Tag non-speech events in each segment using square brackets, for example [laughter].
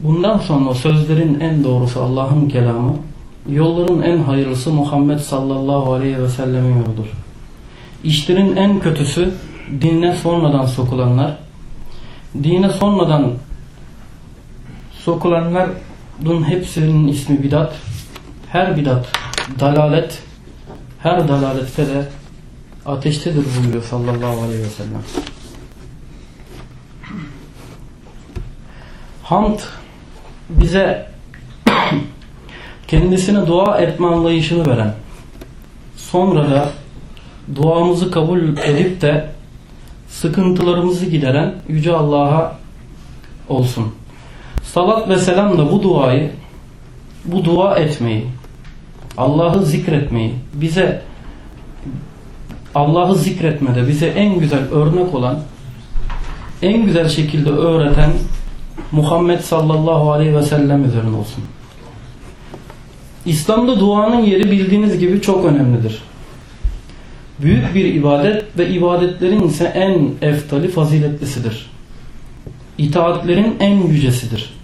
Bundan sonra sözlerin en doğrusu Allah'ın kelamı, yolların en hayırlısı Muhammed sallallahu aleyhi ve sellemin yoludur. İşlerin en kötüsü dine sonradan sokulanlar, dine sonradan sokulanların hepsinin ismi bidat, her bidat dalalet, her dalalette de ateştedir buyuruyor sallallahu aleyhi ve sellem. Hamd bize kendisine dua etme anlayışını veren, sonra da duamızı kabul edip de sıkıntılarımızı gideren Yüce Allah'a olsun. Salat ve selam da bu duayı, bu dua etmeyi, Allah'ı zikretmeyi, bize Allah'ı zikretmede bize en güzel örnek olan, en güzel şekilde öğreten Muhammed sallallahu aleyhi ve sellem üzerine olsun. İslam'da duanın yeri bildiğiniz gibi çok önemlidir. Büyük bir ibadet ve ibadetlerin ise en eftali faziletlisidir. İtaatlerin en yücesidir.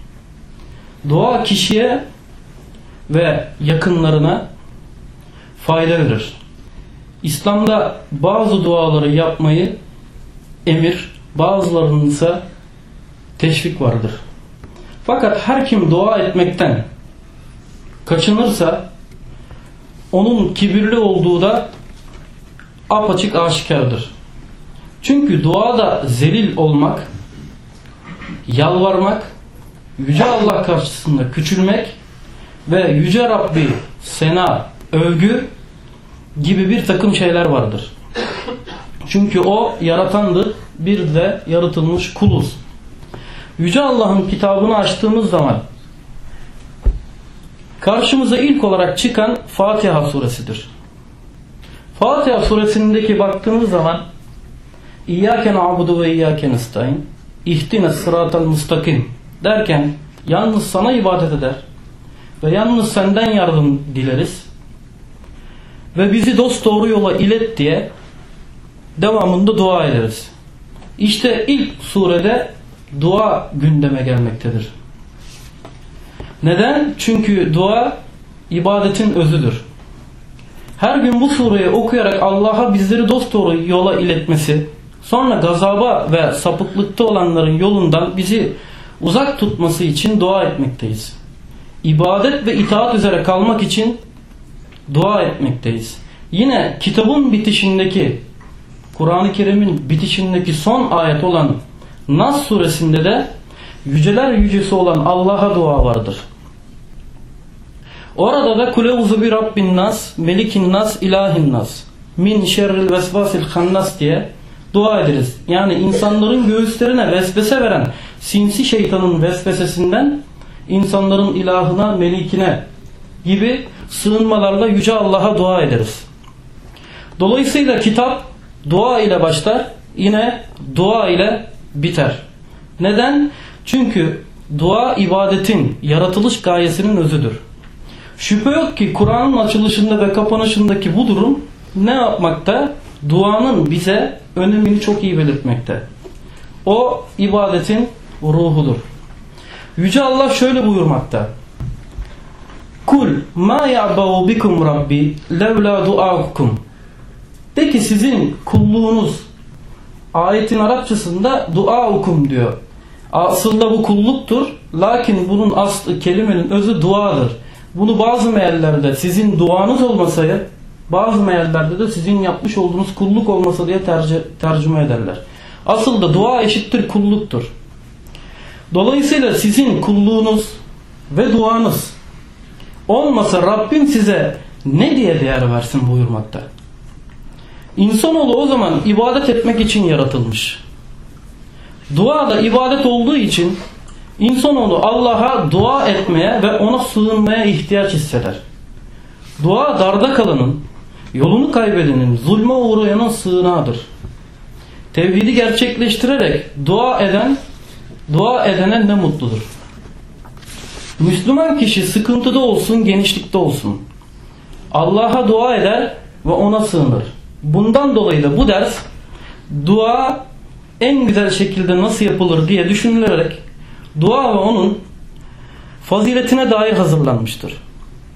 Dua kişiye ve yakınlarına fayda verir. İslam'da bazı duaları yapmayı emir, bazılarının ise teşvik vardır. Fakat her kim dua etmekten kaçınırsa onun kibirli olduğu da apaçık aşikardır. Çünkü duada zelil olmak, yalvarmak, Yüce Allah karşısında küçülmek ve Yüce Rabbi sena, övgü gibi bir takım şeyler vardır. Çünkü o yaratandır, bir de yaratılmış kuluz. Yüce Allah'ın kitabını açtığımız zaman karşımıza ilk olarak çıkan Fatiha suresidir. Fatiha suresindeki baktığımız zaman İyyâke na'budu ve İyyâke nestaîn İhdine sıratal mustakim derken yalnız sana ibadet eder ve yalnız senden yardım dileriz ve bizi dost doğru yola ilet diye devamında dua ederiz. İşte ilk surede dua gündeme gelmektedir. Neden? Çünkü dua ibadetin özüdür. Her gün bu sureyi okuyarak Allah'a bizleri dosdoğru yola iletmesi, sonra gazaba ve sapıklıkta olanların yolundan bizi uzak tutması için dua etmekteyiz. İbadet ve itaat üzere kalmak için dua etmekteyiz. Yine kitabın bitişindeki, Kur'an-ı Kerim'in bitişindeki son ayet olan Nas suresinde de yüceler yücesi olan Allah'a dua vardır. Orada da kuleuzu bir Rabbin nas, melikin nas, ilahin nas, min şerril vesvasil hannas diye dua ederiz. Yani insanların göğüslerine vesvese veren sinsi şeytanın vesvesesinden insanların ilahına, melikine gibi sığınmalarla yüce Allah'a dua ederiz. Dolayısıyla kitap dua ile başlar, yine dua ile biter. Neden? Çünkü dua ibadetin yaratılış gayesinin özüdür. Şüphe yok ki Kur'an'ın açılışında ve kapanışındaki bu durum ne yapmakta? Duanın bize önemini çok iyi belirtmekte. O ibadetin ruhudur. Yüce Allah şöyle buyurmakta. Kul ma ya'ba'u bikum rabbi levla duaukum. De ki sizin kulluğunuz ayetin Arapçasında duaukum diyor. Aslında bu kulluktur. Lakin bunun aslı kelimenin özü duadır. Bunu bazı meallerde sizin duanız olmasaydı bazı meallerde de sizin yapmış olduğunuz kulluk olmasa diye tercih, tercüme ederler. Asıl da dua eşittir kulluktur. Dolayısıyla sizin kulluğunuz ve duanız olmasa Rabbim size ne diye değer versin buyurmakta. İnsanoğlu o zaman ibadet etmek için yaratılmış. Dua da ibadet olduğu için insanoğlu Allah'a dua etmeye ve ona sığınmaya ihtiyaç hisseder. Dua darda kalanın, yolunu kaybedenin, zulme uğrayanın sığınağıdır. Tevhidi gerçekleştirerek dua eden, dua edene ne mutludur. Müslüman kişi sıkıntıda olsun, genişlikte olsun. Allah'a dua eder ve ona sığınır. Bundan dolayı da bu ders dua en güzel şekilde nasıl yapılır diye düşünülerek dua ve onun faziletine dair hazırlanmıştır.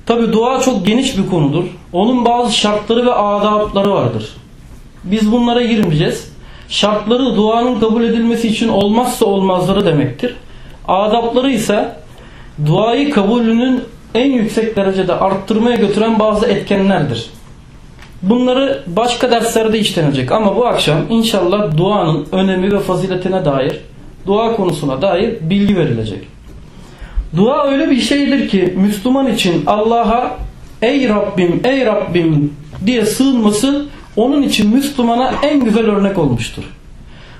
Tabi dua çok geniş bir konudur. Onun bazı şartları ve adapları vardır. Biz bunlara girmeyeceğiz. Şartları duanın kabul edilmesi için olmazsa olmazları demektir. Adapları ise duayı kabulünün en yüksek derecede arttırmaya götüren bazı etkenlerdir. Bunları başka derslerde işlenecek ama bu akşam inşallah duanın önemi ve faziletine dair, dua konusuna dair bilgi verilecek. Dua öyle bir şeydir ki Müslüman için Allah'a ey Rabbim ey Rabbim diye sığınması onun için Müslümana en güzel örnek olmuştur.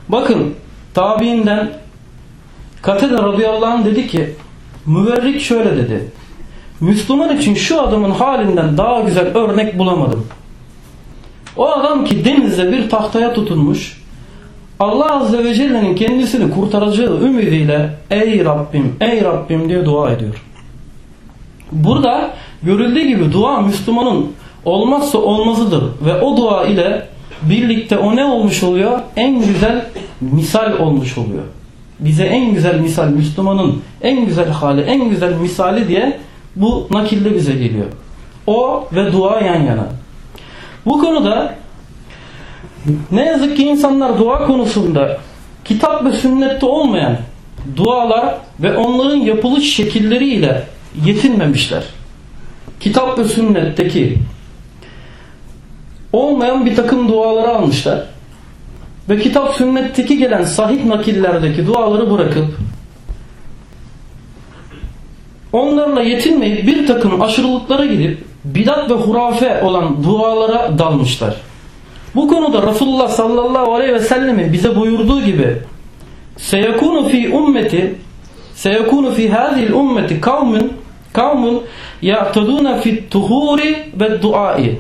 Bakın tabiinden Katede radıyallahu anh dedi ki müverrik şöyle dedi. Müslüman için şu adamın halinden daha güzel örnek bulamadım. O adam ki denizde bir tahtaya tutunmuş Allah Azze ve Celle'nin kendisini kurtaracağı ümidiyle ey Rabbim ey Rabbim diye dua ediyor. Burada görüldüğü gibi dua Müslümanın olmazsa olmazıdır ve o dua ile birlikte o ne olmuş oluyor? En güzel misal olmuş oluyor. Bize en güzel misal Müslümanın en güzel hali, en güzel misali diye bu nakilde bize geliyor. O ve dua yan yana. Bu konuda ne yazık ki insanlar dua konusunda kitap ve sünnette olmayan dualar ve onların yapılış şekilleriyle yetinmemişler. Kitap ve sünnetteki olmayan bir takım duaları almışlar. Ve kitap sünnetteki gelen sahih nakillerdeki duaları bırakıp onlarla yetinmeyip bir takım aşırılıklara gidip bidat ve hurafe olan dualara dalmışlar. Bu konuda Resulullah sallallahu aleyhi ve sellemin bize buyurduğu gibi seyekunu fi ummeti seyekunu fi hadhihi ummeti kavmun kavmun ya'taduna fi tuhuri ve duai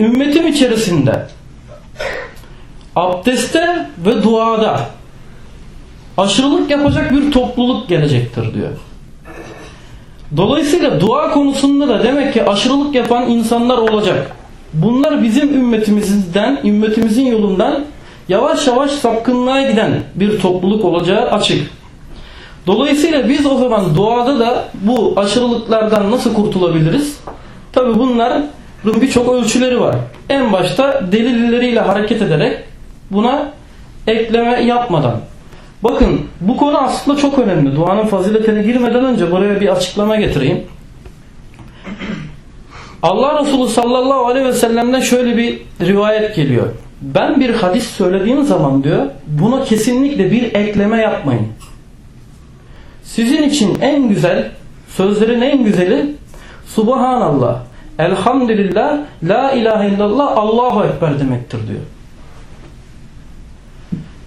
ümmetim içerisinde abdeste ve duada aşırılık yapacak bir topluluk gelecektir diyor. Dolayısıyla dua konusunda da demek ki aşırılık yapan insanlar olacak. Bunlar bizim ümmetimizden, ümmetimizin yolundan yavaş yavaş sapkınlığa giden bir topluluk olacağı açık. Dolayısıyla biz o zaman duada da bu aşırılıklardan nasıl kurtulabiliriz? Tabi bunların birçok ölçüleri var. En başta delilleriyle hareket ederek buna ekleme yapmadan. Bakın bu konu aslında çok önemli. Duanın faziletine girmeden önce buraya bir açıklama getireyim. Allah Resulü sallallahu aleyhi ve sellem'den şöyle bir rivayet geliyor. Ben bir hadis söylediğim zaman diyor buna kesinlikle bir ekleme yapmayın. Sizin için en güzel sözlerin en güzeli Subhanallah, Elhamdülillah, La ilahe illallah, Allahu Ekber demektir diyor.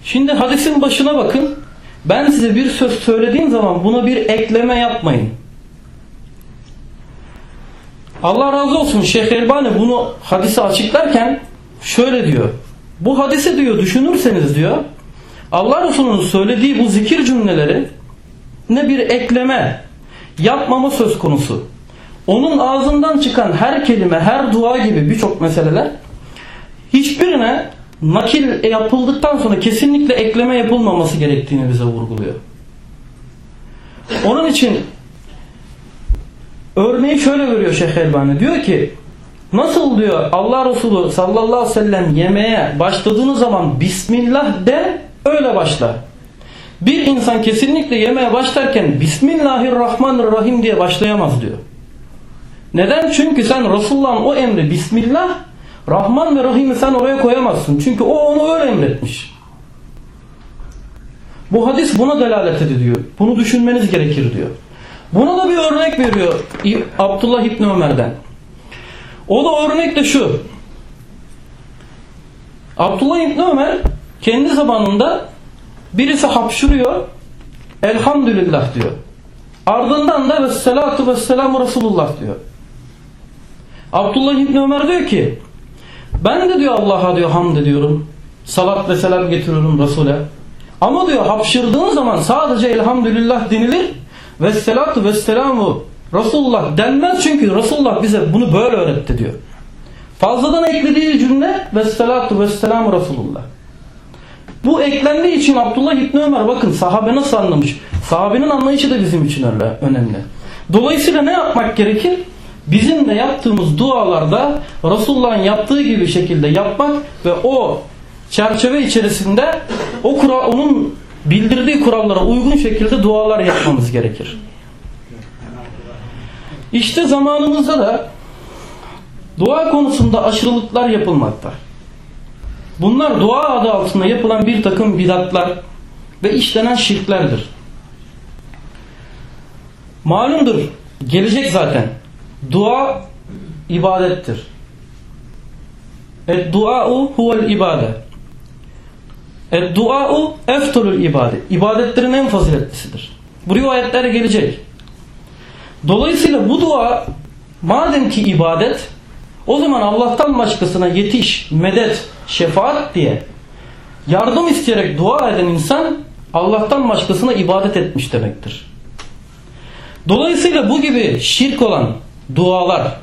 Şimdi hadisin başına bakın. Ben size bir söz söylediğim zaman buna bir ekleme yapmayın. Allah razı olsun Şeyh Elbani bunu hadisi açıklarken şöyle diyor. Bu hadisi diyor düşünürseniz diyor Allah Resulü'nün söylediği bu zikir cümleleri ne bir ekleme yapmama söz konusu. Onun ağzından çıkan her kelime, her dua gibi birçok meseleler hiçbirine nakil yapıldıktan sonra kesinlikle ekleme yapılmaması gerektiğini bize vurguluyor. Onun için örneği şöyle veriyor Şeyh Elbani. Diyor ki nasıl diyor Allah Resulü sallallahu aleyhi ve sellem yemeğe başladığınız zaman Bismillah de öyle başla. Bir insan kesinlikle yemeğe başlarken Bismillahirrahmanirrahim diye başlayamaz diyor. Neden? Çünkü sen Resulullah'ın o emri Bismillah Rahman ve Rahim'i sen oraya koyamazsın. Çünkü o onu öyle emretmiş. Bu hadis buna delalet ediyor. Bunu düşünmeniz gerekir diyor. Buna da bir örnek veriyor Abdullah İbni Ömer'den. O da örnek de şu. Abdullah İbni Ömer kendi zamanında birisi hapşırıyor elhamdülillah diyor. Ardından da vessalatu vesselamu Resulullah diyor. Abdullah İbni Ömer diyor ki ben de diyor Allah'a diyor hamd ediyorum. Salat ve selam getiriyorum Resul'e. Ama diyor hapşırdığın zaman sadece elhamdülillah denilir. Ve selatu ve selamu Resulullah denmez çünkü Resulullah bize bunu böyle öğretti diyor. Fazladan eklediği cümle ve selatu ve selamu Resulullah. Bu eklendiği için Abdullah İbni Ömer bakın sahabe nasıl anlamış. Sahabenin anlayışı da bizim için öyle önemli. Dolayısıyla ne yapmak gerekir? Bizim de yaptığımız dualarda Resulullah'ın yaptığı gibi şekilde yapmak ve o çerçeve içerisinde o kural, onun bildirdiği kurallara uygun şekilde dualar yapmamız gerekir. İşte zamanımızda da dua konusunda aşırılıklar yapılmakta. Bunlar dua adı altında yapılan bir takım bidatlar ve işlenen şirklerdir. Malumdur, gelecek zaten. Dua ibadettir. Et-dua'u huvel ibade. Et-dua'u eftulul ibade. İbadetlerin en faziletlisidir. Bu rivayetler gelecek. Dolayısıyla bu dua madem ki ibadet o zaman Allah'tan başkasına yetiş, medet, şefaat diye yardım isteyerek dua eden insan Allah'tan başkasına ibadet etmiş demektir. Dolayısıyla bu gibi şirk olan dualar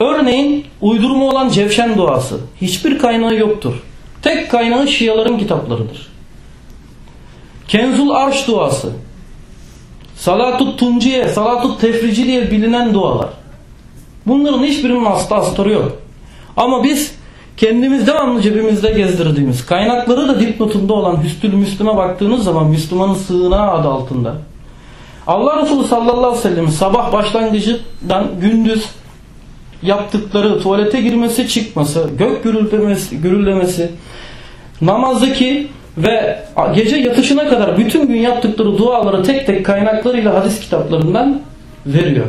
örneğin uydurma olan Cevşen duası hiçbir kaynağı yoktur. Tek kaynağı Şiaların kitaplarıdır. Kenzul Arş duası Salatut Tunciye, Salatut Tefrici diye bilinen dualar. Bunların hiçbirinin aslı astarı yok. Ama biz kendimiz devamlı cebimizde gezdirdiğimiz kaynakları da dipnotunda olan Hüsnül Müslüme baktığınız zaman Müslümanın sığınağı adı altında Allah Resulü sallallahu aleyhi ve sellem sabah başlangıcından gündüz yaptıkları tuvalete girmesi çıkması, gök gürültemesi, gürüllemesi, namazdaki ve gece yatışına kadar bütün gün yaptıkları duaları tek tek kaynaklarıyla hadis kitaplarından veriyor.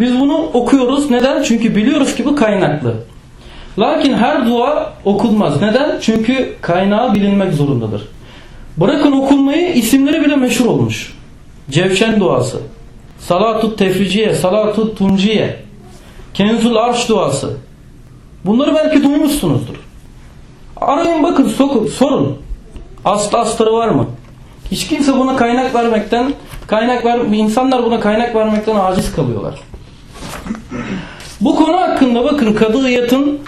Biz bunu okuyoruz. Neden? Çünkü biliyoruz ki bu kaynaklı. Lakin her dua okunmaz. Neden? Çünkü kaynağı bilinmek zorundadır. Bırakın okunmayı isimleri bile meşhur olmuş. Cevşen duası, Salatut Tefriciye, Salatut Tunciye, Kenzul Arş duası. Bunları belki duymuşsunuzdur. Arayın bakın sokun, sorun. Aslı astarı var mı? Hiç kimse buna kaynak vermekten, kaynak ver, insanlar buna kaynak vermekten aciz kalıyorlar. Bu konu hakkında bakın Kadıiyat'ın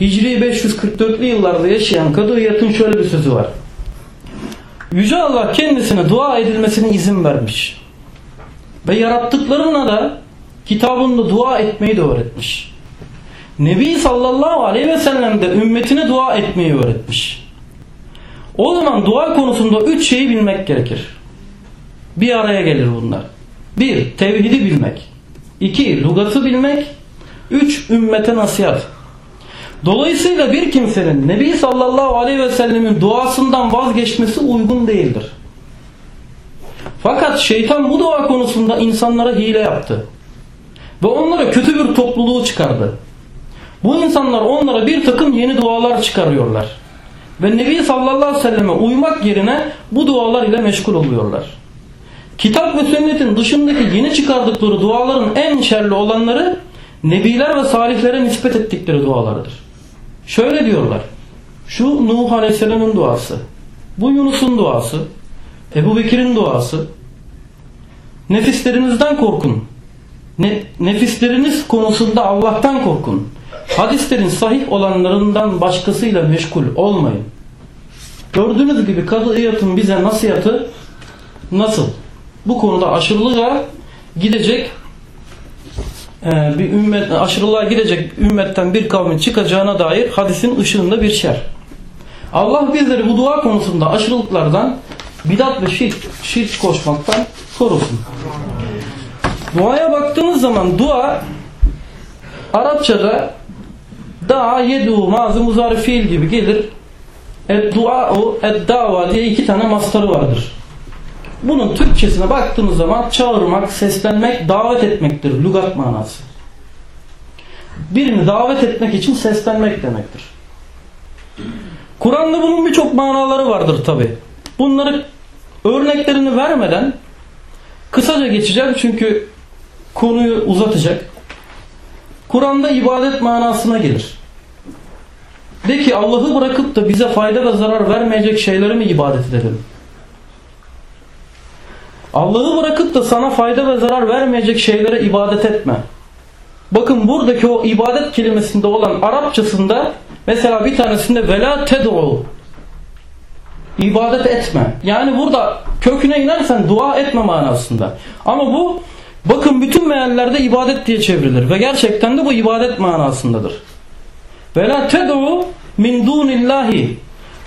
Hicri 544'lü yıllarda yaşayan Kadıiyat'ın şöyle bir sözü var. Yüce Allah kendisine dua edilmesine izin vermiş. Ve yarattıklarına da kitabında dua etmeyi de öğretmiş. Nebi sallallahu aleyhi ve sellem de ümmetine dua etmeyi öğretmiş. O zaman dua konusunda üç şeyi bilmek gerekir. Bir araya gelir bunlar. Bir, tevhidi bilmek. İki, lugatı bilmek. Üç, ümmete nasihat. Dolayısıyla bir kimsenin Nebi sallallahu aleyhi ve sellemin duasından vazgeçmesi uygun değildir. Fakat şeytan bu dua konusunda insanlara hile yaptı. Ve onlara kötü bir topluluğu çıkardı. Bu insanlar onlara bir takım yeni dualar çıkarıyorlar. Ve Nebi sallallahu aleyhi ve selleme uymak yerine bu dualar ile meşgul oluyorlar. Kitap ve sünnetin dışındaki yeni çıkardıkları duaların en şerli olanları Nebiler ve salihlere nispet ettikleri dualardır. Şöyle diyorlar. Şu Nuh Aleyhisselam'ın duası. Bu Yunus'un duası. Ebu Bekir'in duası. Nefislerinizden korkun. Ne, nefisleriniz konusunda Allah'tan korkun. Hadislerin sahih olanlarından başkasıyla meşgul olmayın. Gördüğünüz gibi kadıyatın bize nasihatı nasıl? Bu konuda aşırılığa gidecek bir ümmet aşırılığa gidecek ümmetten bir kavmin çıkacağına dair hadisin ışığında bir şer. Allah bizleri bu dua konusunda aşırılıklardan bidat ve şirk, şirk koşmaktan korusun. Duaya baktığınız zaman dua Arapçada daha yedu mazı muzari fiil gibi gelir. Ed dua o ed dava diye iki tane mastarı vardır. Bunun Türkçesine baktığınız zaman çağırmak, seslenmek, davet etmektir. Lugat manası. Birini davet etmek için seslenmek demektir. Kur'an'da bunun birçok manaları vardır tabi. Bunları örneklerini vermeden kısaca geçeceğim çünkü konuyu uzatacak. Kur'an'da ibadet manasına gelir. De ki Allah'ı bırakıp da bize fayda ve zarar vermeyecek şeyleri mi ibadet edelim? Allah'ı bırakıp da sana fayda ve zarar vermeyecek şeylere ibadet etme. Bakın buradaki o ibadet kelimesinde olan Arapçasında mesela bir tanesinde vela ted'u ibadet etme. Yani burada köküne inersen dua etme manasında. Ama bu bakın bütün meallerde ibadet diye çevrilir ve gerçekten de bu ibadet manasındadır. Vela ted'u min dunillahi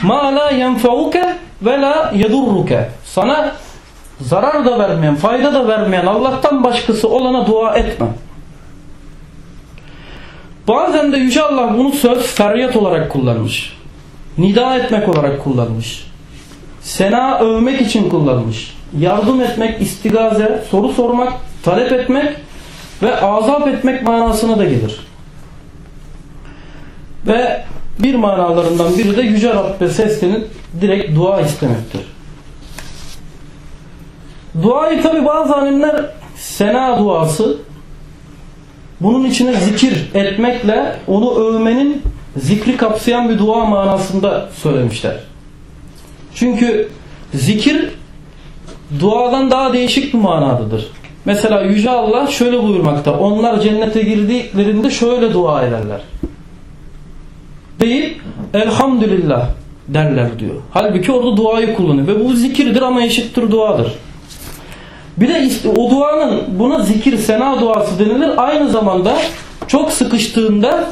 ma la yenfauke ve la yedurruke. Sana zarar da vermeyen, fayda da vermeyen Allah'tan başkası olana dua etme. Bazen de Yüce Allah bunu söz feryat olarak kullanmış. Nida etmek olarak kullanmış. Sena övmek için kullanmış. Yardım etmek, istigaze, soru sormak, talep etmek ve azap etmek manasına da gelir. Ve bir manalarından biri de Yüce Rabbe seslenip direkt dua istemektir. Duayı tabi bazı alimler sena duası bunun içine zikir etmekle onu övmenin zikri kapsayan bir dua manasında söylemişler. Çünkü zikir duadan daha değişik bir manadadır. Mesela Yüce Allah şöyle buyurmakta. Onlar cennete girdiklerinde şöyle dua ederler. Deyip elhamdülillah derler diyor. Halbuki orada duayı kullanıyor. Ve bu zikirdir ama eşittir duadır. Bir de işte o duanın buna zikir sena duası denilir. Aynı zamanda çok sıkıştığında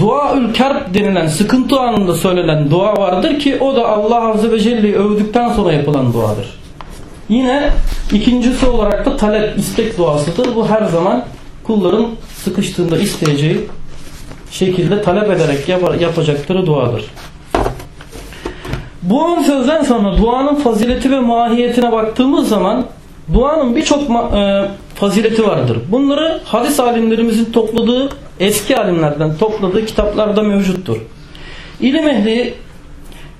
duaül kerb denilen sıkıntı anında söylenen dua vardır ki o da Allah Azze ve Celle'yi övdükten sonra yapılan duadır. Yine ikincisi olarak da talep, istek duasıdır. Bu her zaman kulların sıkıştığında isteyeceği şekilde talep ederek yapacakları duadır. Bu on sözden sonra duanın fazileti ve mahiyetine baktığımız zaman duanın birçok e, fazileti vardır. Bunları hadis alimlerimizin topladığı eski alimlerden topladığı kitaplarda mevcuttur. İlim ehli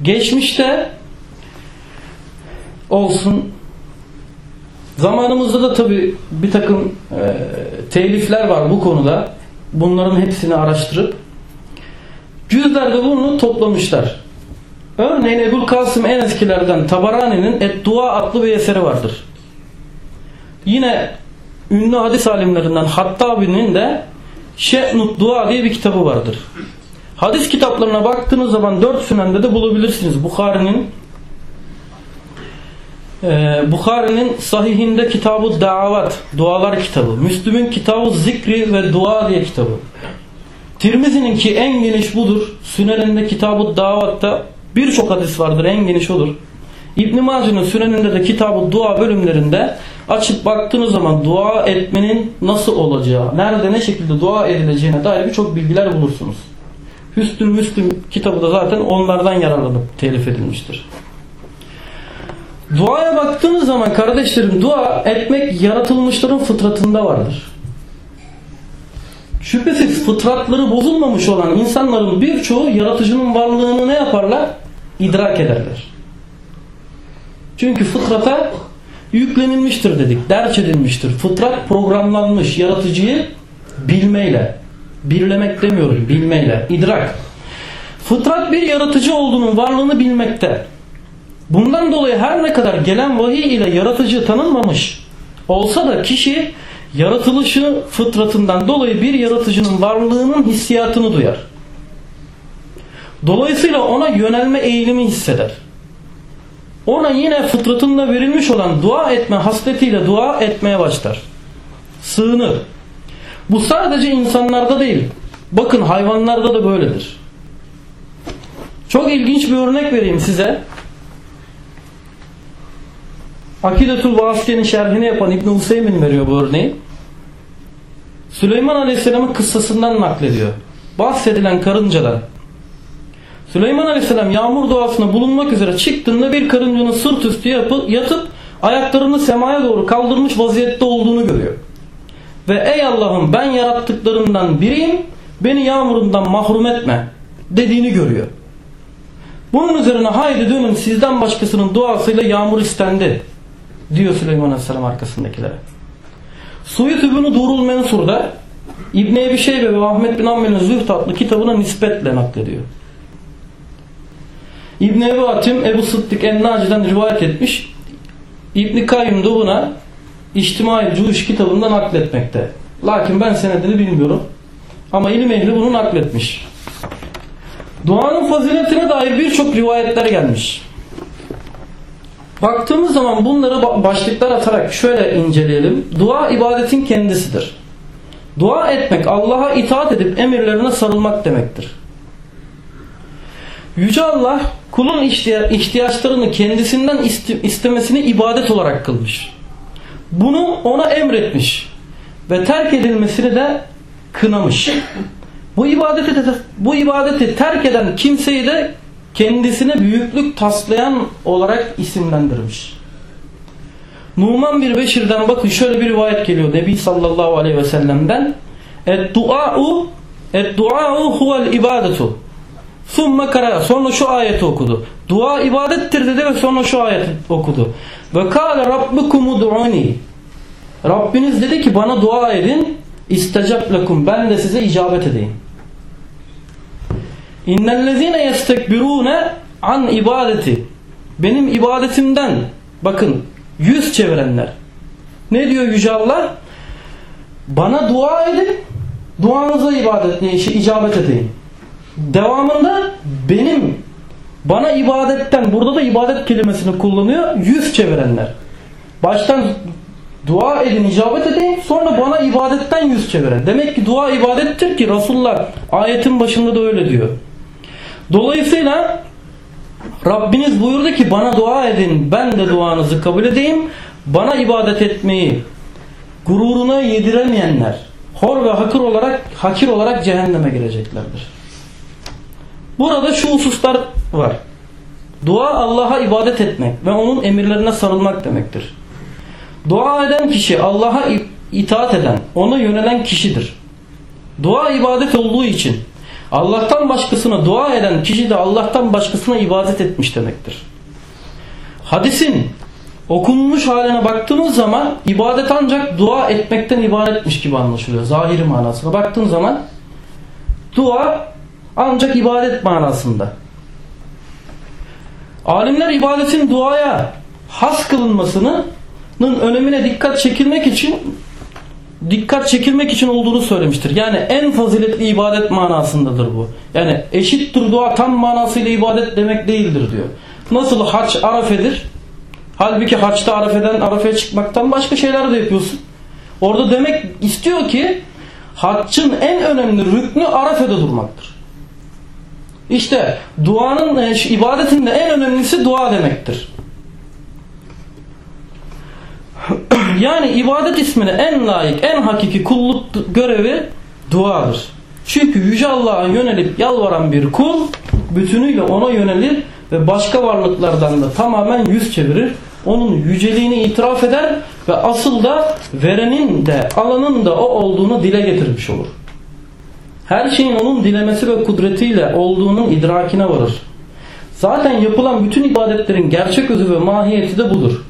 geçmişte olsun zamanımızda da tabi bir takım e, telifler var bu konuda. Bunların hepsini araştırıp cüzlerde bunu toplamışlar. Örneğin Ebul Kasım en eskilerden Tabarani'nin Et-Dua adlı bir eseri vardır. Yine ünlü hadis alimlerinden Hattabi'nin de Şe'nut Dua diye bir kitabı vardır. Hadis kitaplarına baktığınız zaman dört sünende de bulabilirsiniz. Bukhari'nin e, Bukhari'nin sahihinde kitabı davat, dualar kitabı. Müslüm'ün kitabı zikri ve dua diye kitabı. Tirmizi'nin ki en geniş budur. Süneninde kitabı davatta birçok hadis vardır. En geniş odur. İbn-i Mace'nin Süneninde de kitabı dua bölümlerinde açıp baktığınız zaman dua etmenin nasıl olacağı, nerede ne şekilde dua edileceğine dair birçok bilgiler bulursunuz. Hüsnü Müslüm kitabı da zaten onlardan yararlanıp telif edilmiştir. Duaya baktığınız zaman kardeşlerim dua etmek yaratılmışların fıtratında vardır. Şüphesiz fıtratları bozulmamış olan insanların birçoğu yaratıcının varlığını ne yaparlar? İdrak ederler. Çünkü fıtrata yüklenilmiştir dedik. Derç edilmiştir. Fıtrat programlanmış yaratıcıyı bilmeyle. Birlemek demiyorum. Bilmeyle. idrak. Fıtrat bir yaratıcı olduğunun varlığını bilmekte. Bundan dolayı her ne kadar gelen vahiy ile yaratıcı tanınmamış olsa da kişi yaratılışı fıtratından dolayı bir yaratıcının varlığının hissiyatını duyar. Dolayısıyla ona yönelme eğilimi hisseder. Ona yine fıtratında verilmiş olan dua etme hasletiyle dua etmeye başlar. Sığınır. Bu sadece insanlarda değil. Bakın hayvanlarda da böyledir. Çok ilginç bir örnek vereyim size. Akidetul Vasıtiye'nin şerhini yapan İbn Hüseyin veriyor bu örneği. Süleyman Aleyhisselam'ın kıssasından naklediyor. Bahsedilen karıncadan. Süleyman Aleyhisselam yağmur duasına bulunmak üzere çıktığında bir karıncanın sırt üstü yapıp, yatıp ayaklarını semaya doğru kaldırmış vaziyette olduğunu görüyor. Ve ey Allah'ım ben yarattıklarından biriyim beni yağmurundan mahrum etme dediğini görüyor. Bunun üzerine haydi dönün sizden başkasının duasıyla yağmur istendi diyor Süleyman Aleyhisselam arkasındakilere. Suyut İbn-i Durul Mensur'da İbn Ebi Şeybe ve Ahmet bin Ammel'in Zühd adlı kitabına nispetle naklediyor. İbn Ebi Hatim Ebu Sıddık Ennaci'den rivayet etmiş. İbn Kayyum da buna İçtimai Cuhuş kitabında nakletmekte. Lakin ben senedini bilmiyorum. Ama ilim ehli bunu nakletmiş. Duanın faziletine dair birçok rivayetler gelmiş. Baktığımız zaman bunları başlıklar atarak şöyle inceleyelim. Dua ibadetin kendisidir. Dua etmek Allah'a itaat edip emirlerine sarılmak demektir. Yüce Allah kulun ihtiyaçlarını kendisinden istemesini ibadet olarak kılmış. Bunu ona emretmiş ve terk edilmesini de kınamış. Bu ibadeti de, bu ibadeti terk eden kimseyi de kendisine büyüklük taslayan olarak isimlendirmiş. Numan bir Beşir'den bakın şöyle bir rivayet geliyor Nebi sallallahu aleyhi ve sellem'den Et-dua'u Et-dua'u huvel ibadetu Thumme kara sonra şu ayeti okudu. Dua ibadettir dedi ve sonra şu ayeti okudu. Ve kâle rabbukum ud'uni Rabbiniz dedi ki bana dua edin istecab lekum ben de size icabet edeyim. İnnellezine yestekbirune an ibadeti benim ibadetimden bakın yüz çevirenler. Ne diyor Yüce Allah? Bana dua edin duanıza ibadet, icabet edeyim. Devamında benim bana ibadetten burada da ibadet kelimesini kullanıyor yüz çevirenler. Baştan dua edin icabet edin sonra bana ibadetten yüz çeviren. Demek ki dua ibadettir ki Resulullah ayetin başında da öyle diyor. Dolayısıyla Rabbiniz buyurdu ki bana dua edin ben de duanızı kabul edeyim. Bana ibadet etmeyi gururuna yediremeyenler hor ve hakir olarak hakir olarak cehenneme gireceklerdir. Burada şu hususlar var. Dua Allah'a ibadet etmek ve onun emirlerine sarılmak demektir. Dua eden kişi Allah'a itaat eden, ona yönelen kişidir. Dua ibadet olduğu için Allah'tan başkasına dua eden kişi de Allah'tan başkasına ibadet etmiş demektir. Hadisin okunmuş haline baktığımız zaman ibadet ancak dua etmekten ibaretmiş gibi anlaşılıyor. Zahiri manasına baktığın zaman dua ancak ibadet manasında. Alimler ibadetin duaya has kılınmasının önemine dikkat çekilmek için dikkat çekilmek için olduğunu söylemiştir. Yani en faziletli ibadet manasındadır bu. Yani eşittir dua tam manasıyla ibadet demek değildir diyor. Nasıl haç arafedir? Halbuki haçta arafeden arafeye çıkmaktan başka şeyler de yapıyorsun. Orada demek istiyor ki haccın en önemli rüknü arafede durmaktır. İşte duanın, e, ibadetin de en önemlisi dua demektir. [clears throat] yani ibadet ismine en layık, en hakiki kulluk görevi duadır. Çünkü Yüce Allah'a yönelip yalvaran bir kul bütünüyle ona yönelir ve başka varlıklardan da tamamen yüz çevirir. Onun yüceliğini itiraf eder ve asıl da verenin de alanın da o olduğunu dile getirmiş olur. Her şeyin onun dilemesi ve kudretiyle olduğunun idrakine varır. Zaten yapılan bütün ibadetlerin gerçek özü ve mahiyeti de budur.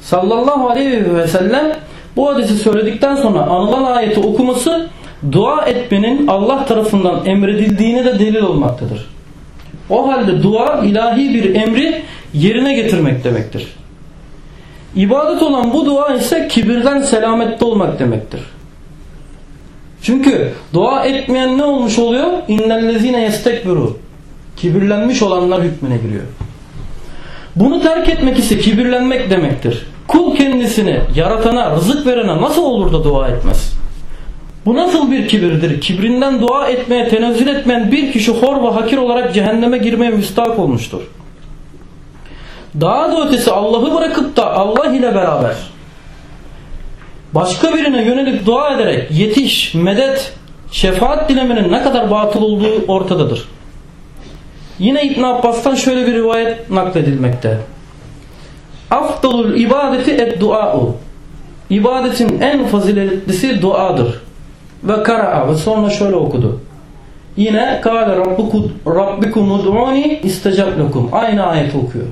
Sallallahu aleyhi ve sellem bu hadisi söyledikten sonra anılan ayeti okuması dua etmenin Allah tarafından emredildiğine de delil olmaktadır. O halde dua ilahi bir emri yerine getirmek demektir. İbadet olan bu dua ise kibirden selamette olmak demektir. Çünkü dua etmeyen ne olmuş oluyor? İnnellezine yestekbiru. Kibirlenmiş olanlar hükmüne giriyor. Bunu terk etmek ise kibirlenmek demektir. Kul kendisini yaratana, rızık verene nasıl olur da dua etmez? Bu nasıl bir kibirdir? Kibrinden dua etmeye tenezzül etmeyen bir kişi hor ve hakir olarak cehenneme girmeye müstahak olmuştur. Daha da ötesi Allah'ı bırakıp da Allah ile beraber başka birine yönelik dua ederek yetiş, medet, şefaat dilemenin ne kadar batıl olduğu ortadadır. Yine İbn Abbas'tan şöyle bir rivayet nakledilmekte. Afdalul ibadeti et dua'u. İbadetin en faziletlisi duadır. Ve kara'a ve sonra şöyle okudu. Yine kâle rabbikum ud'uni istecab lekum. Aynı ayet okuyor.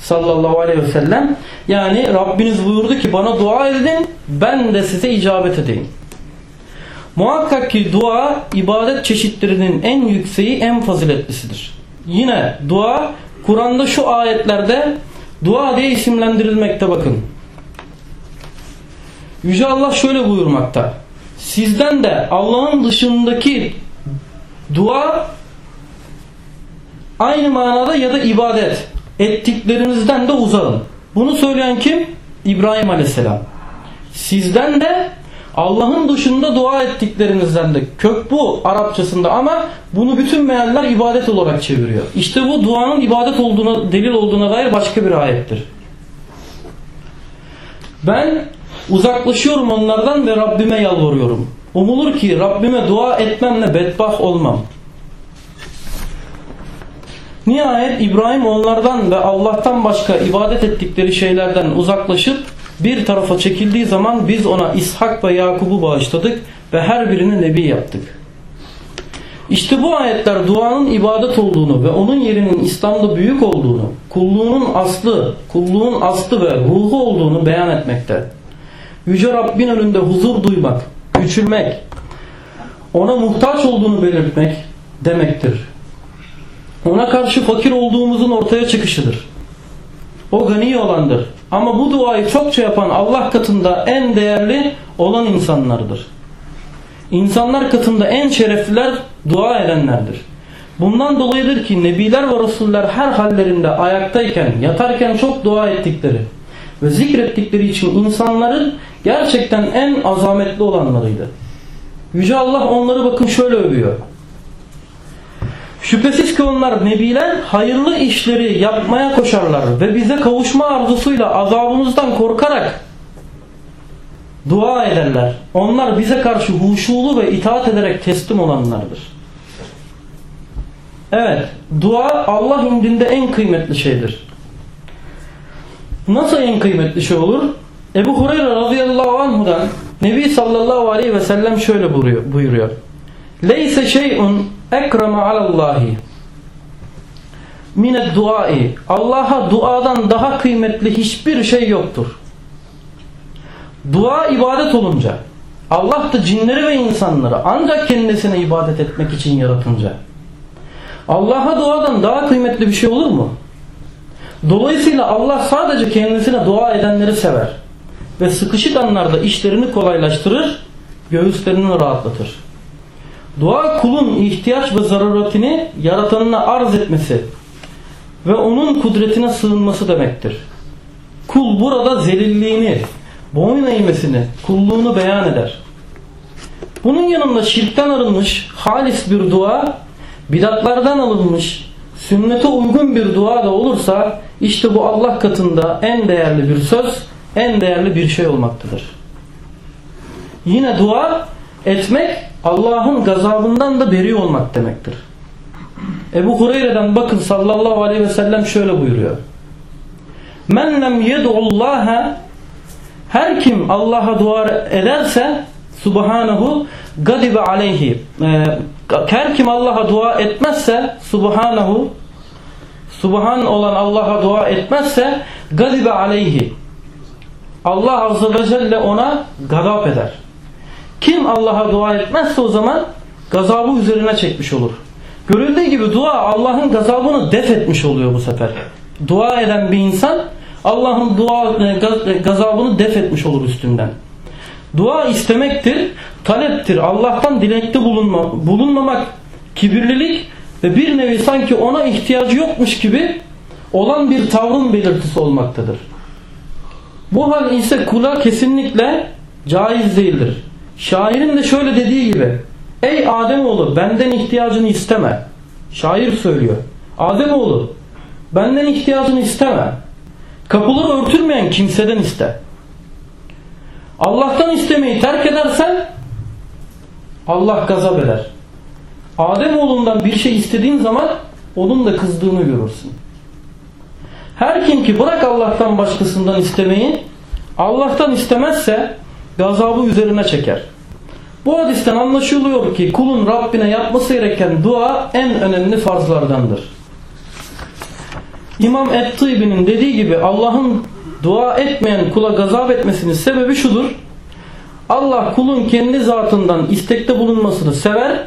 Sallallahu aleyhi ve sellem. Yani Rabbiniz buyurdu ki bana dua edin ben de size icabet edeyim. Muhakkak ki dua ibadet çeşitlerinin en yükseği en faziletlisidir. Yine dua Kur'an'da şu ayetlerde dua diye isimlendirilmekte bakın. Yüce Allah şöyle buyurmakta. Sizden de Allah'ın dışındaki dua aynı manada ya da ibadet ettiklerinizden de uzağın. Bunu söyleyen kim? İbrahim Aleyhisselam. Sizden de Allah'ın dışında dua ettiklerinizden de kök bu Arapçasında ama bunu bütün mealler ibadet olarak çeviriyor. İşte bu duanın ibadet olduğuna delil olduğuna dair başka bir ayettir. Ben uzaklaşıyorum onlardan ve Rabbime yalvarıyorum. Umulur ki Rabbime dua etmemle bedbah olmam. Nihayet İbrahim onlardan ve Allah'tan başka ibadet ettikleri şeylerden uzaklaşıp bir tarafa çekildiği zaman biz ona İshak ve Yakub'u bağışladık ve her birini nebi yaptık. İşte bu ayetler duanın ibadet olduğunu ve onun yerinin İslam'da büyük olduğunu, kulluğunun aslı, kulluğun aslı ve ruhu olduğunu beyan etmekte. Yüce Rabbin önünde huzur duymak, küçülmek, ona muhtaç olduğunu belirtmek demektir. Ona karşı fakir olduğumuzun ortaya çıkışıdır. O gani olandır. Ama bu duayı çokça yapan Allah katında en değerli olan insanlardır. İnsanlar katında en şerefliler dua edenlerdir. Bundan dolayıdır ki nebiler ve rasuller her hallerinde ayaktayken, yatarken çok dua ettikleri ve zikrettikleri için insanların gerçekten en azametli olanlarıydı. Yüce Allah onları bakın şöyle övüyor. Şüphesiz ki onlar nebiler hayırlı işleri yapmaya koşarlar ve bize kavuşma arzusuyla azabımızdan korkarak dua ederler. Onlar bize karşı huşulu ve itaat ederek teslim olanlardır. Evet, dua Allah indinde en kıymetli şeydir. Nasıl en kıymetli şey olur? Ebu Hureyre radıyallahu anhudan Nebi sallallahu aleyhi ve sellem şöyle buyuruyor. Leyse şey'un ekreme alallahi minet duai Allah'a duadan daha kıymetli hiçbir şey yoktur. Dua ibadet olunca Allah da cinleri ve insanları ancak kendisine ibadet etmek için yaratınca Allah'a duadan daha kıymetli bir şey olur mu? Dolayısıyla Allah sadece kendisine dua edenleri sever ve sıkışık anlarda işlerini kolaylaştırır, göğüslerini rahatlatır. Dua kulun ihtiyaç ve zaruretini yaratanına arz etmesi ve onun kudretine sığınması demektir. Kul burada zelilliğini, boyun eğmesini, kulluğunu beyan eder. Bunun yanında şirkten arınmış halis bir dua, bidatlardan alınmış, sünnete uygun bir dua da olursa işte bu Allah katında en değerli bir söz, en değerli bir şey olmaktadır. Yine dua etmek Allah'ın gazabından da beri olmak demektir. Ebu Hureyre'den bakın sallallahu aleyhi ve sellem şöyle buyuruyor. Men lem yed'ullaha her kim Allah'a dua ederse subhanahu gadibe aleyhi ee, her kim Allah'a dua etmezse subhanahu subhan olan Allah'a dua etmezse gadibe aleyhi Allah azze ve celle ona gadap eder. Kim Allah'a dua etmezse o zaman gazabı üzerine çekmiş olur. Görüldüğü gibi dua Allah'ın gazabını def etmiş oluyor bu sefer. dua eden bir insan Allah'ın dua gazabını def etmiş olur üstünden. Dua istemektir, taleptir. Allah'tan dilekte bulunma, bulunmamak kibirlilik ve bir nevi sanki ona ihtiyacı yokmuş gibi olan bir tavrın belirtisi olmaktadır. Bu hal ise kula kesinlikle caiz değildir. Şairin de şöyle dediği gibi Ey Ademoğlu benden ihtiyacını isteme. Şair söylüyor. Ademoğlu benden ihtiyacını isteme. Kapıları örtülmeyen kimseden iste. Allah'tan istemeyi terk edersen Allah gazap eder. Adem oğlundan bir şey istediğin zaman onun da kızdığını görürsün. Her kim ki bırak Allah'tan başkasından istemeyi Allah'tan istemezse gazabı üzerine çeker. Bu hadisten anlaşılıyor ki kulun Rabbine yapması gereken dua en önemli farzlardandır. İmam Et-Tıbi'nin dediği gibi Allah'ın dua etmeyen kula gazap etmesinin sebebi şudur. Allah kulun kendi zatından istekte bulunmasını sever.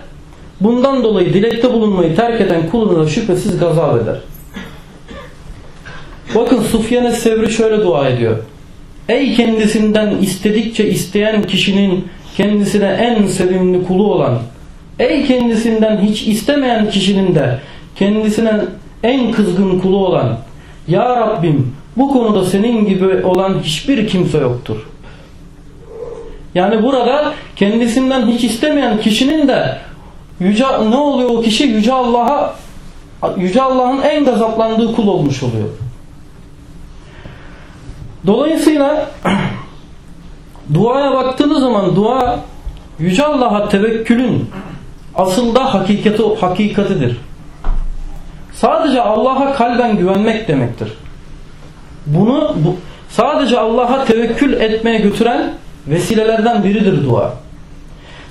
Bundan dolayı dilekte bulunmayı terk eden kuluna şüphesiz gazap eder. Bakın Sufyan Sevri şöyle dua ediyor. Ey kendisinden istedikçe isteyen kişinin kendisine en sevimli kulu olan, ey kendisinden hiç istemeyen kişinin de kendisine en kızgın kulu olan, Ya Rabbim bu konuda senin gibi olan hiçbir kimse yoktur. Yani burada kendisinden hiç istemeyen kişinin de yüce, ne oluyor o kişi? Yüce Allah'a Yüce Allah'ın en gazaplandığı kul olmuş oluyor. Dolayısıyla [clears throat] duaya baktığınız zaman dua Yüce Allah'a tevekkülün asılda hakikati, hakikatidir. Sadece Allah'a kalben güvenmek demektir. Bunu bu, sadece Allah'a tevekkül etmeye götüren vesilelerden biridir dua.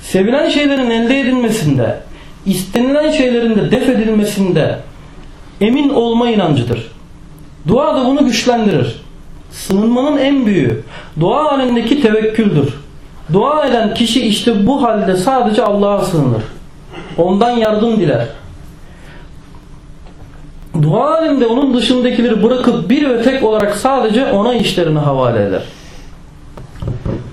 Sevilen şeylerin elde edilmesinde, istenilen şeylerin de def edilmesinde emin olma inancıdır. Dua da bunu güçlendirir. Sığınmanın en büyüğü dua halindeki tevekküldür. Dua eden kişi işte bu halde sadece Allah'a sığınır. Ondan yardım diler. Dua halinde onun dışındakileri bırakıp bir ve tek olarak sadece ona işlerini havale eder.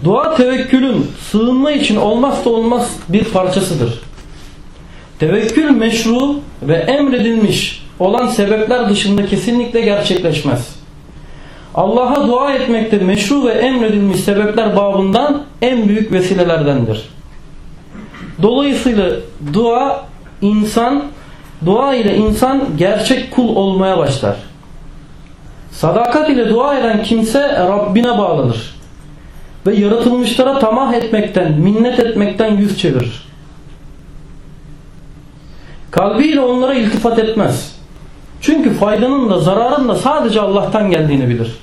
Dua tevekkülün sığınma için olmazsa olmaz bir parçasıdır. Tevekkül meşru ve emredilmiş olan sebepler dışında kesinlikle gerçekleşmez. Allah'a dua etmekte meşru ve emredilmiş sebepler babından en büyük vesilelerdendir. Dolayısıyla dua insan dua ile insan gerçek kul olmaya başlar. Sadakat ile dua eden kimse Rabbine bağlanır. Ve yaratılmışlara tamah etmekten, minnet etmekten yüz çevirir. Kalbiyle onlara iltifat etmez. Çünkü faydanın da zararın da sadece Allah'tan geldiğini bilir.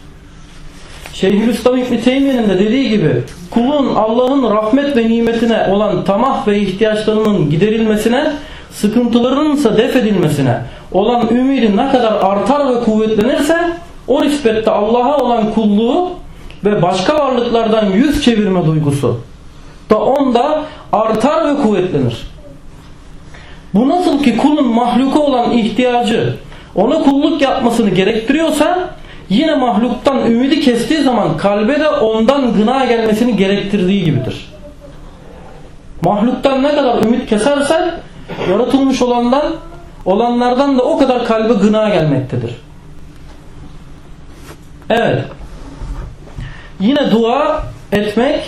Şeyhülislam İbni Teymiye'nin de dediği gibi kulun Allah'ın rahmet ve nimetine olan tamah ve ihtiyaçlarının giderilmesine sıkıntılarının ise def edilmesine olan ümidi ne kadar artar ve kuvvetlenirse o nispette Allah'a olan kulluğu ve başka varlıklardan yüz çevirme duygusu da onda artar ve kuvvetlenir. Bu nasıl ki kulun mahluka olan ihtiyacı ona kulluk yapmasını gerektiriyorsa yine mahluktan ümidi kestiği zaman kalbe de ondan gına gelmesini gerektirdiği gibidir. Mahluktan ne kadar ümit kesersen yaratılmış olandan olanlardan da o kadar kalbe gına gelmektedir. Evet. Yine dua etmek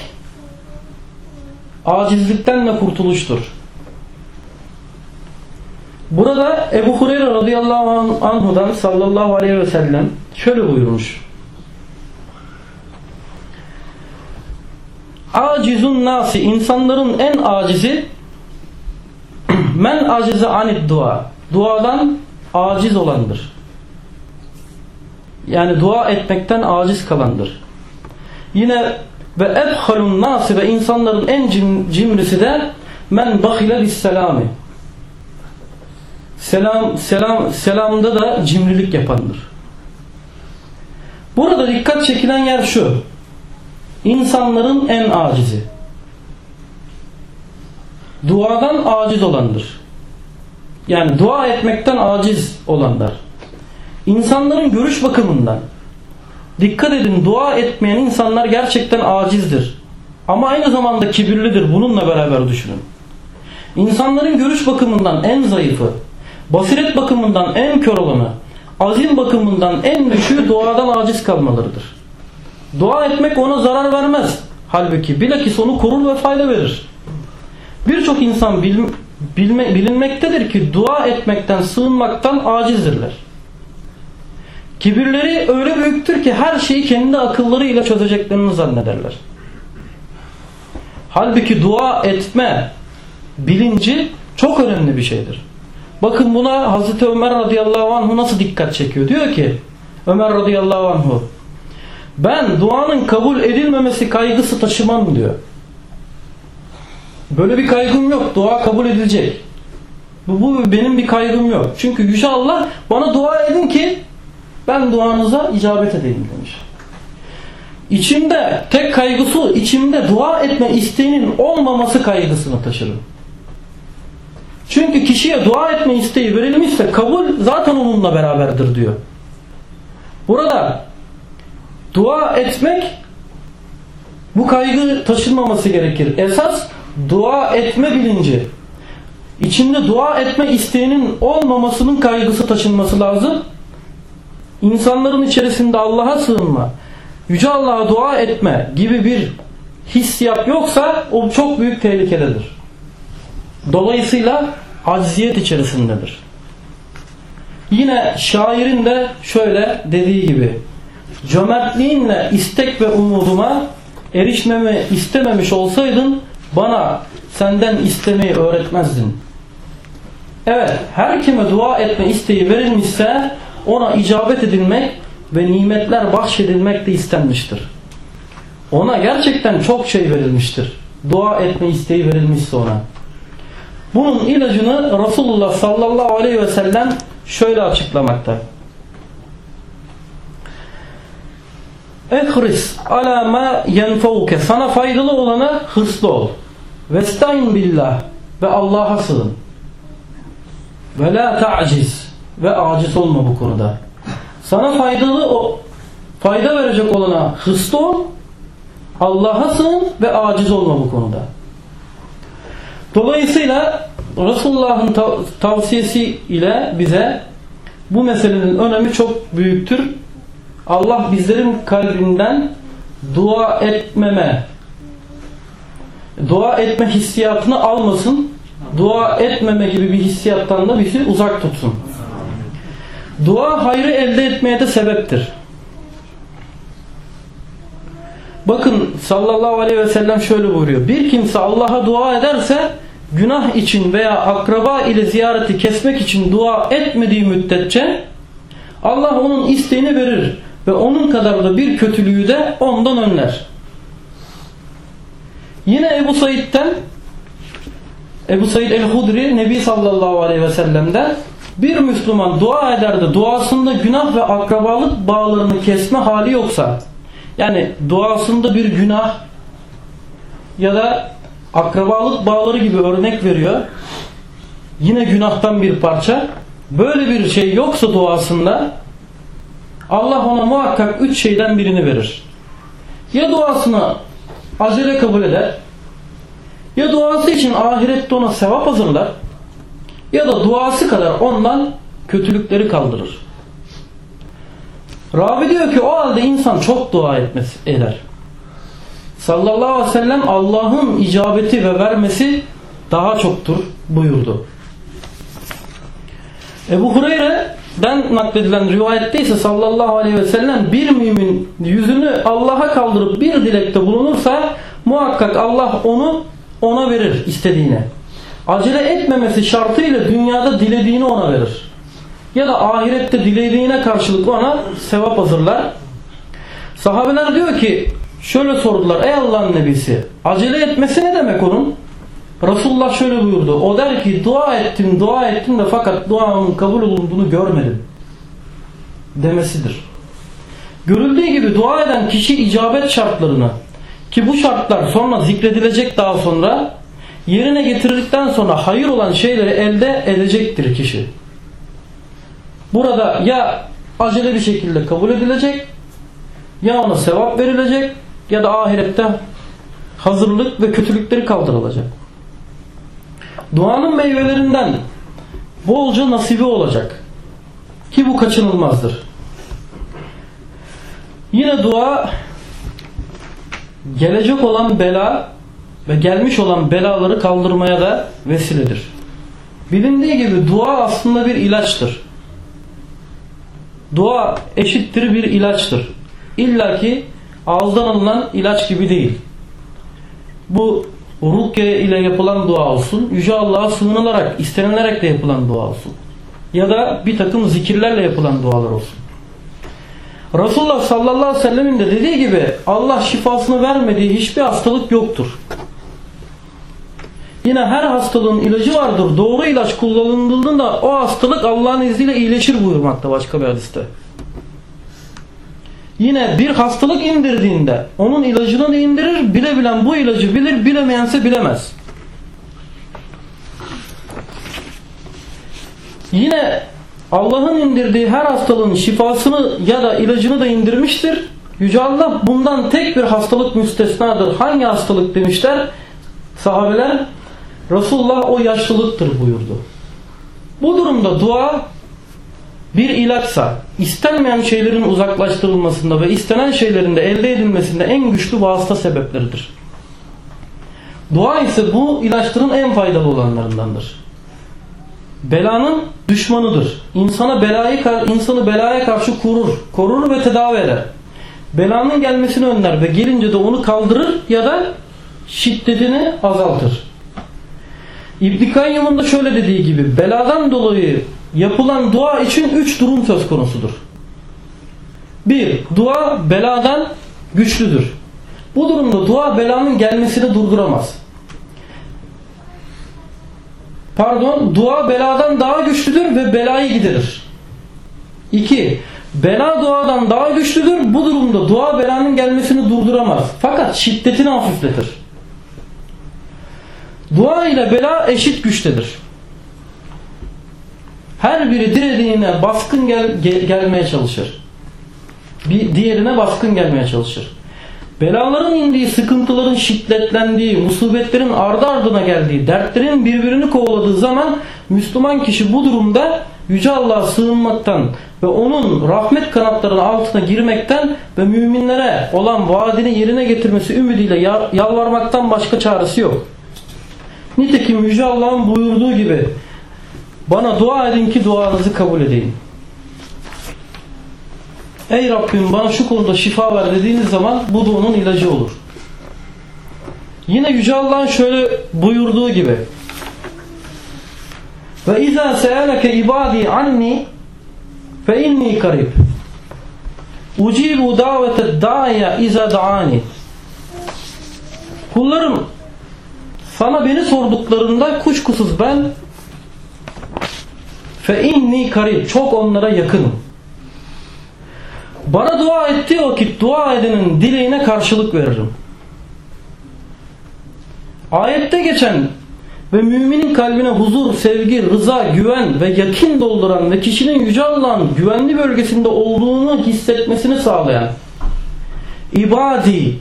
acizlikten ve kurtuluştur. Burada Ebu Hureyre radıyallahu anhudan sallallahu aleyhi ve sellem şöyle buyurmuş. Acizun nasi insanların en acizi [clears throat] men acize anid dua duadan aciz olandır. Yani dua etmekten aciz kalandır. Yine ve ebhalun nasi ve insanların en cim, cimrisi de men bahile bis selami selam selam selamda da cimrilik yapandır. Burada dikkat çekilen yer şu. İnsanların en acizi. Duadan aciz olandır. Yani dua etmekten aciz olanlar. İnsanların görüş bakımından dikkat edin dua etmeyen insanlar gerçekten acizdir. Ama aynı zamanda kibirlidir. Bununla beraber düşünün. İnsanların görüş bakımından en zayıfı, basiret bakımından en kör olanı, azim bakımından en düşüğü duadan aciz kalmalarıdır. Dua etmek ona zarar vermez. Halbuki bilakis onu korur ve fayda verir. Birçok insan bil, bilme, bilinmektedir ki dua etmekten, sığınmaktan acizdirler. Kibirleri öyle büyüktür ki her şeyi kendi akıllarıyla çözeceklerini zannederler. Halbuki dua etme bilinci çok önemli bir şeydir. Bakın buna Hazreti Ömer radıyallahu anhu nasıl dikkat çekiyor. Diyor ki Ömer radıyallahu anhu ben duanın kabul edilmemesi kaygısı taşımam diyor. Böyle bir kaygım yok. Dua kabul edilecek. Bu, bu benim bir kaygım yok. Çünkü Yüce Allah bana dua edin ki ben duanıza icabet edeyim demiş. İçimde tek kaygısı içimde dua etme isteğinin olmaması kaygısını taşırım. Çünkü kişiye dua etme isteği verilmişse kabul zaten onunla beraberdir diyor. Burada dua etmek bu kaygı taşınmaması gerekir. Esas dua etme bilinci. İçinde dua etme isteğinin olmamasının kaygısı taşınması lazım. İnsanların içerisinde Allah'a sığınma, Yüce Allah'a dua etme gibi bir hissiyat yoksa o çok büyük tehlikededir. Dolayısıyla acziyet içerisindedir. Yine şairin de şöyle dediği gibi cömertliğinle istek ve umuduma erişmemi istememiş olsaydın bana senden istemeyi öğretmezdin. Evet her kime dua etme isteği verilmişse ona icabet edilmek ve nimetler bahşedilmek de istenmiştir. Ona gerçekten çok şey verilmiştir. Dua etme isteği verilmişse ona. Bunun ilacını Resulullah sallallahu aleyhi ve sellem şöyle açıklamakta. Ehris ala ma yenfauke sana faydalı olana hırslı ol. Vestayn billah ve Allah'a sığın. Ve la ta'ciz ve aciz olma bu konuda. Sana faydalı o fayda verecek olana hırslı ol. Allah'a sığın ve aciz olma bu konuda. Dolayısıyla Resulullah'ın tavsiyesi ile bize bu meselenin önemi çok büyüktür. Allah bizlerin kalbinden dua etmeme, dua etme hissiyatını almasın, dua etmeme gibi bir hissiyattan da bizi uzak tutsun. Dua hayrı elde etmeye de sebeptir. Bakın sallallahu aleyhi ve sellem şöyle buyuruyor. Bir kimse Allah'a dua ederse günah için veya akraba ile ziyareti kesmek için dua etmediği müddetçe Allah onun isteğini verir ve onun kadar da bir kötülüğü de ondan önler. Yine Ebu Said'den Ebu Said el-Hudri Nebi sallallahu aleyhi ve sellem'den bir Müslüman dua eder de duasında günah ve akrabalık bağlarını kesme hali yoksa yani duasında bir günah ya da akrabalık bağları gibi örnek veriyor. Yine günahtan bir parça. Böyle bir şey yoksa duasında Allah ona muhakkak üç şeyden birini verir. Ya duasını acele kabul eder ya duası için ahirette ona sevap hazırlar ya da duası kadar ondan kötülükleri kaldırır. Ravi diyor ki o halde insan çok dua etmesi eder. Sallallahu aleyhi ve sellem Allah'ın icabeti ve vermesi daha çoktur buyurdu. Ebu Hureyre'den nakledilen rivayette ise sallallahu aleyhi ve sellem bir mümin yüzünü Allah'a kaldırıp bir dilekte bulunursa muhakkak Allah onu ona verir istediğine. Acele etmemesi şartıyla dünyada dilediğini ona verir. Ya da ahirette dilediğine karşılık ona sevap hazırlar. Sahabeler diyor ki şöyle sordular ey Allah'ın nebisi acele etmesi ne demek onun? Resulullah şöyle buyurdu. O der ki dua ettim dua ettim de fakat duamın kabul olunduğunu görmedim. Demesidir. Görüldüğü gibi dua eden kişi icabet şartlarını ki bu şartlar sonra zikredilecek daha sonra yerine getirdikten sonra hayır olan şeyleri elde edecektir kişi. Burada ya acele bir şekilde kabul edilecek ya ona sevap verilecek ya da ahirette hazırlık ve kötülükleri kaldırılacak. Duanın meyvelerinden bolca nasibi olacak. Ki bu kaçınılmazdır. Yine dua gelecek olan bela ve gelmiş olan belaları kaldırmaya da vesiledir. Bilindiği gibi dua aslında bir ilaçtır. Dua eşittir bir ilaçtır. İlla ki ağızdan alınan ilaç gibi değil. Bu rukye ile yapılan dua olsun, Yüce Allah'a sığınılarak, istenilerek de yapılan dua olsun. Ya da bir takım zikirlerle yapılan dualar olsun. Resulullah sallallahu aleyhi ve sellemin de dediği gibi Allah şifasını vermediği hiçbir hastalık yoktur. Yine her hastalığın ilacı vardır. Doğru ilaç kullanıldığında o hastalık Allah'ın izniyle iyileşir buyurmakta başka bir hadiste. Yine bir hastalık indirdiğinde onun ilacını da indirir. Bilebilen bu ilacı bilir, bilemeyense bilemez. Yine Allah'ın indirdiği her hastalığın şifasını ya da ilacını da indirmiştir. Yüce Allah bundan tek bir hastalık müstesnadır. Hangi hastalık demişler? Sahabeler Resulullah o yaşlılıktır buyurdu. Bu durumda dua bir ilaçsa istenmeyen şeylerin uzaklaştırılmasında ve istenen şeylerin de elde edilmesinde en güçlü vasıta sebepleridir. Dua ise bu ilaçların en faydalı olanlarındandır. Belanın düşmanıdır. İnsana belayı insanı belaya karşı korur, korur ve tedavi eder. Belanın gelmesini önler ve gelince de onu kaldırır ya da şiddetini azaltır. İbn Kayyım'ın da şöyle dediği gibi beladan dolayı yapılan dua için üç durum söz konusudur. Bir, dua beladan güçlüdür. Bu durumda dua belanın gelmesini durduramaz. Pardon, dua beladan daha güçlüdür ve belayı giderir. İki, bela duadan daha güçlüdür. Bu durumda dua belanın gelmesini durduramaz. Fakat şiddetini hafifletir. Dua ile bela eşit güçtedir. Her biri dilediğine baskın gel, gel, gelmeye çalışır. Bir diğerine baskın gelmeye çalışır. Belaların indiği, sıkıntıların şiddetlendiği, musibetlerin ardı ardına geldiği, dertlerin birbirini kovaladığı zaman Müslüman kişi bu durumda Yüce Allah'a sığınmaktan ve onun rahmet kanatlarının altına girmekten ve müminlere olan vaadini yerine getirmesi ümidiyle yalvarmaktan başka çaresi yok. Nitekim Yüce Allah'ın buyurduğu gibi bana dua edin ki duanızı kabul edeyim. Ey Rabbim bana şu konuda şifa ver dediğiniz zaman bu da onun ilacı olur. Yine Yüce Allah'ın şöyle buyurduğu gibi ve izâ se'eleke ibâdî anni fe inni karib ucibu davete dâya izâ da'ani Kullarım sana beni sorduklarında kuşkusuz ben fe inni karib çok onlara yakınım. Bana dua ettiği vakit dua edenin dileğine karşılık veririm. Ayette geçen ve müminin kalbine huzur, sevgi, rıza, güven ve yakin dolduran ve kişinin Yüce Allah'ın güvenli bölgesinde olduğunu hissetmesini sağlayan ibadi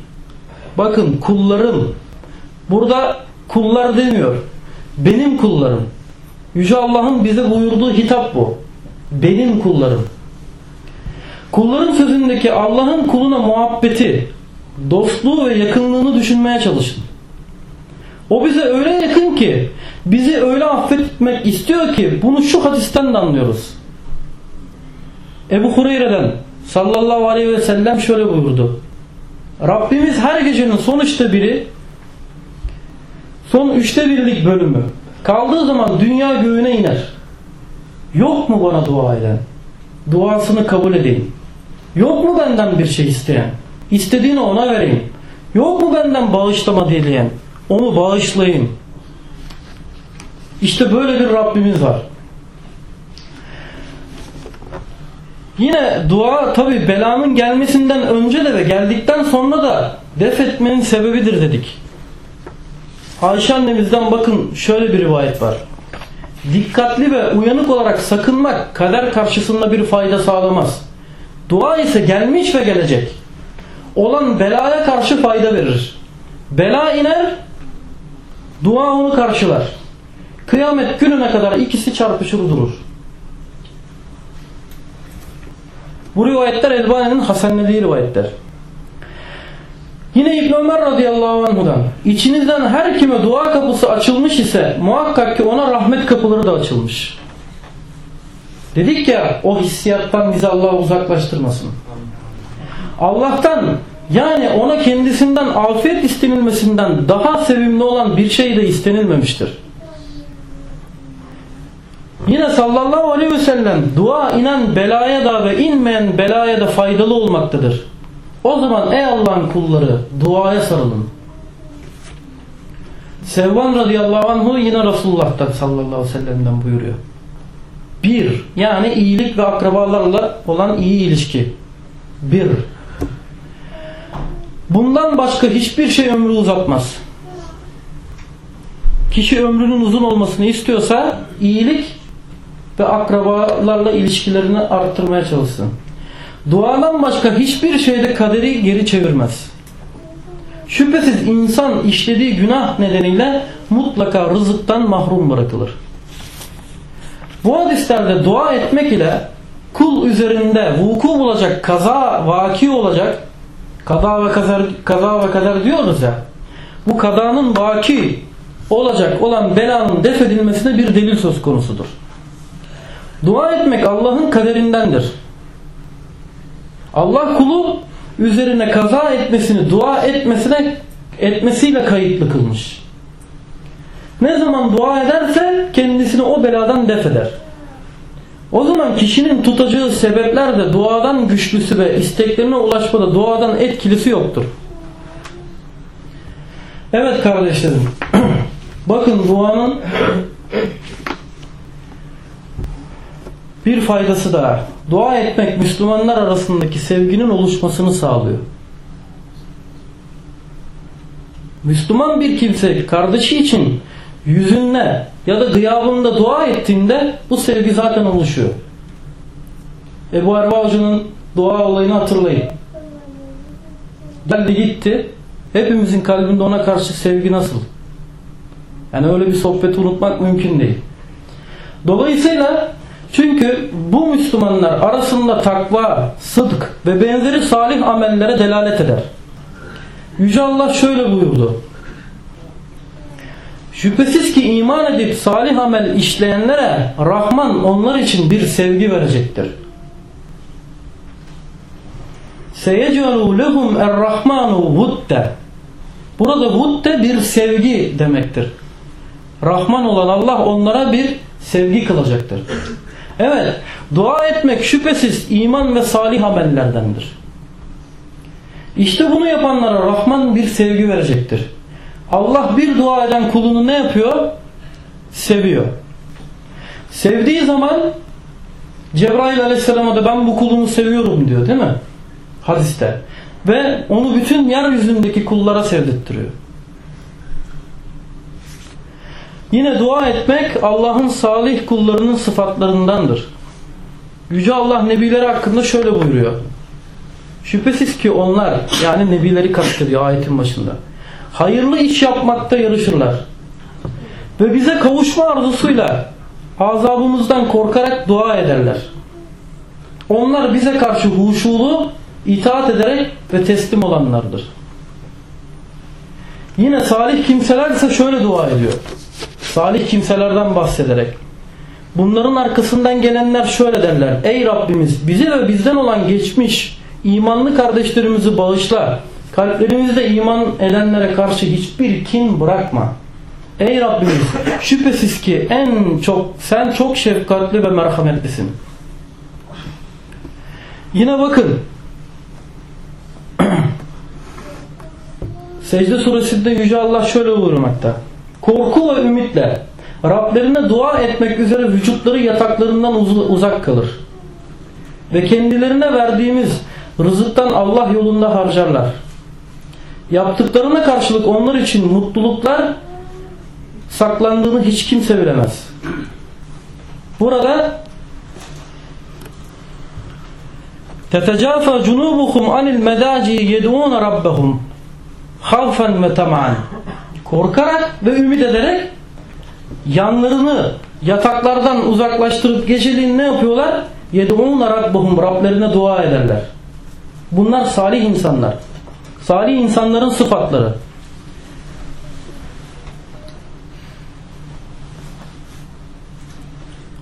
bakın kullarım burada kullar demiyor. Benim kullarım. Yüce Allah'ın bize buyurduğu hitap bu. Benim kullarım. Kulların sözündeki Allah'ın kuluna muhabbeti dostluğu ve yakınlığını düşünmeye çalışın. O bize öyle yakın ki bizi öyle affetmek istiyor ki bunu şu hadisten de anlıyoruz. Ebu Hureyre'den sallallahu aleyhi ve sellem şöyle buyurdu. Rabbimiz her gecenin son biri son üçte birlik bölümü kaldığı zaman dünya göğüne iner. Yok mu bana dua eden? Duasını kabul edeyim. Yok mu benden bir şey isteyen? İstediğini ona vereyim. Yok mu benden bağışlama dileyen? Onu bağışlayın. İşte böyle bir Rabbimiz var. Yine dua tabi belanın gelmesinden önce de ve geldikten sonra da def etmenin sebebidir dedik. Ayşe annemizden bakın şöyle bir rivayet var. Dikkatli ve uyanık olarak sakınmak kader karşısında bir fayda sağlamaz. Dua ise gelmiş ve gelecek. Olan belaya karşı fayda verir. Bela iner, dua onu karşılar. Kıyamet gününe kadar ikisi çarpışır durur. Bu rivayetler Elbani'nin hasenlediği rivayetler. Yine İbn Ömer radıyallahu anhudan içinizden her kime dua kapısı açılmış ise muhakkak ki ona rahmet kapıları da açılmış. Dedik ya o hissiyattan bizi Allah uzaklaştırmasın. Allah'tan yani ona kendisinden afiyet istenilmesinden daha sevimli olan bir şey de istenilmemiştir. Yine sallallahu aleyhi ve sellem dua inen belaya da ve inmeyen belaya da faydalı olmaktadır. O zaman ey Allah'ın kulları duaya sarılın. Sevvan radıyallahu anhu yine Resulullah'tan sallallahu aleyhi ve sellem'den buyuruyor. Bir, yani iyilik ve akrabalarla olan iyi ilişki. Bir. Bundan başka hiçbir şey ömrü uzatmaz. Kişi ömrünün uzun olmasını istiyorsa iyilik ve akrabalarla ilişkilerini arttırmaya çalışsın. Duadan başka hiçbir şeyde kaderi geri çevirmez. Şüphesiz insan işlediği günah nedeniyle mutlaka rızıktan mahrum bırakılır. Bu hadislerde dua etmek ile kul üzerinde vuku bulacak kaza vaki olacak kaza ve kader, kaza ve kader diyoruz ya bu kadanın vaki olacak olan belanın def edilmesine bir delil söz konusudur. Dua etmek Allah'ın kaderindendir. Allah kulu üzerine kaza etmesini dua etmesine etmesiyle kayıtlı kılmış. Ne zaman dua ederse kendisini o beladan def eder. O zaman kişinin tutacağı sebepler de duadan güçlüsü ve isteklerine ulaşmada duadan etkilisi yoktur. Evet kardeşlerim. [clears throat] Bakın duanın bir faydası daha. Dua etmek Müslümanlar arasındaki sevginin oluşmasını sağlıyor. Müslüman bir kimse kardeşi için yüzünle ya da gıyabında dua ettiğinde bu sevgi zaten oluşuyor. Ebu Erva Hoca'nın dua olayını hatırlayın. Geldi gitti. Hepimizin kalbinde ona karşı sevgi nasıl? Yani öyle bir sohbeti unutmak mümkün değil. Dolayısıyla çünkü bu Müslümanlar arasında takva, sıdk ve benzeri salih amellere delalet eder. Yüce Allah şöyle buyurdu. Şüphesiz ki iman edip salih amel işleyenlere Rahman onlar için bir sevgi verecektir. Seyecelu lehum er-Rahmanu vudde. Burada vudde bir sevgi demektir. Rahman olan Allah onlara bir sevgi kılacaktır. Evet, dua etmek şüphesiz iman ve salih amellerdendir. İşte bunu yapanlara Rahman bir sevgi verecektir. Allah bir dua eden kulunu ne yapıyor? Seviyor. Sevdiği zaman Cebrail aleyhisselama da ben bu kulumu seviyorum diyor değil mi? Hadiste. Ve onu bütün yeryüzündeki kullara sevdirttiriyor. Yine dua etmek Allah'ın salih kullarının sıfatlarındandır. Yüce Allah nebileri hakkında şöyle buyuruyor. Şüphesiz ki onlar yani nebileri kastediyor ayetin başında. Hayırlı iş yapmakta yarışırlar. Ve bize kavuşma arzusuyla azabımızdan korkarak dua ederler. Onlar bize karşı huşulu, itaat ederek ve teslim olanlardır. Yine salih kimseler ise şöyle dua ediyor. Salih kimselerden bahsederek. Bunların arkasından gelenler şöyle derler. Ey Rabbimiz bize ve bizden olan geçmiş imanlı kardeşlerimizi bağışla. Kalplerimizde iman edenlere karşı hiçbir kin bırakma. Ey Rabbimiz şüphesiz ki en çok sen çok şefkatli ve merhametlisin. Yine bakın [clears throat] Secde suresinde Yüce Allah şöyle buyurmakta. Korku ve ümitle Rablerine dua etmek üzere vücutları yataklarından uzak kalır. Ve kendilerine verdiğimiz rızıktan Allah yolunda harcarlar. Yaptıklarına karşılık onlar için mutluluklar saklandığını hiç kimse bilemez. Burada cunubuhum anil medaci yed'un rabbahum havfen ve tam'an. Korkarak ve ümit ederek yanlarını yataklardan uzaklaştırıp geceliğin ne yapıyorlar? Yed'un rabbahum Rablerine dua ederler. Bunlar salih insanlar. Salih insanların sıfatları.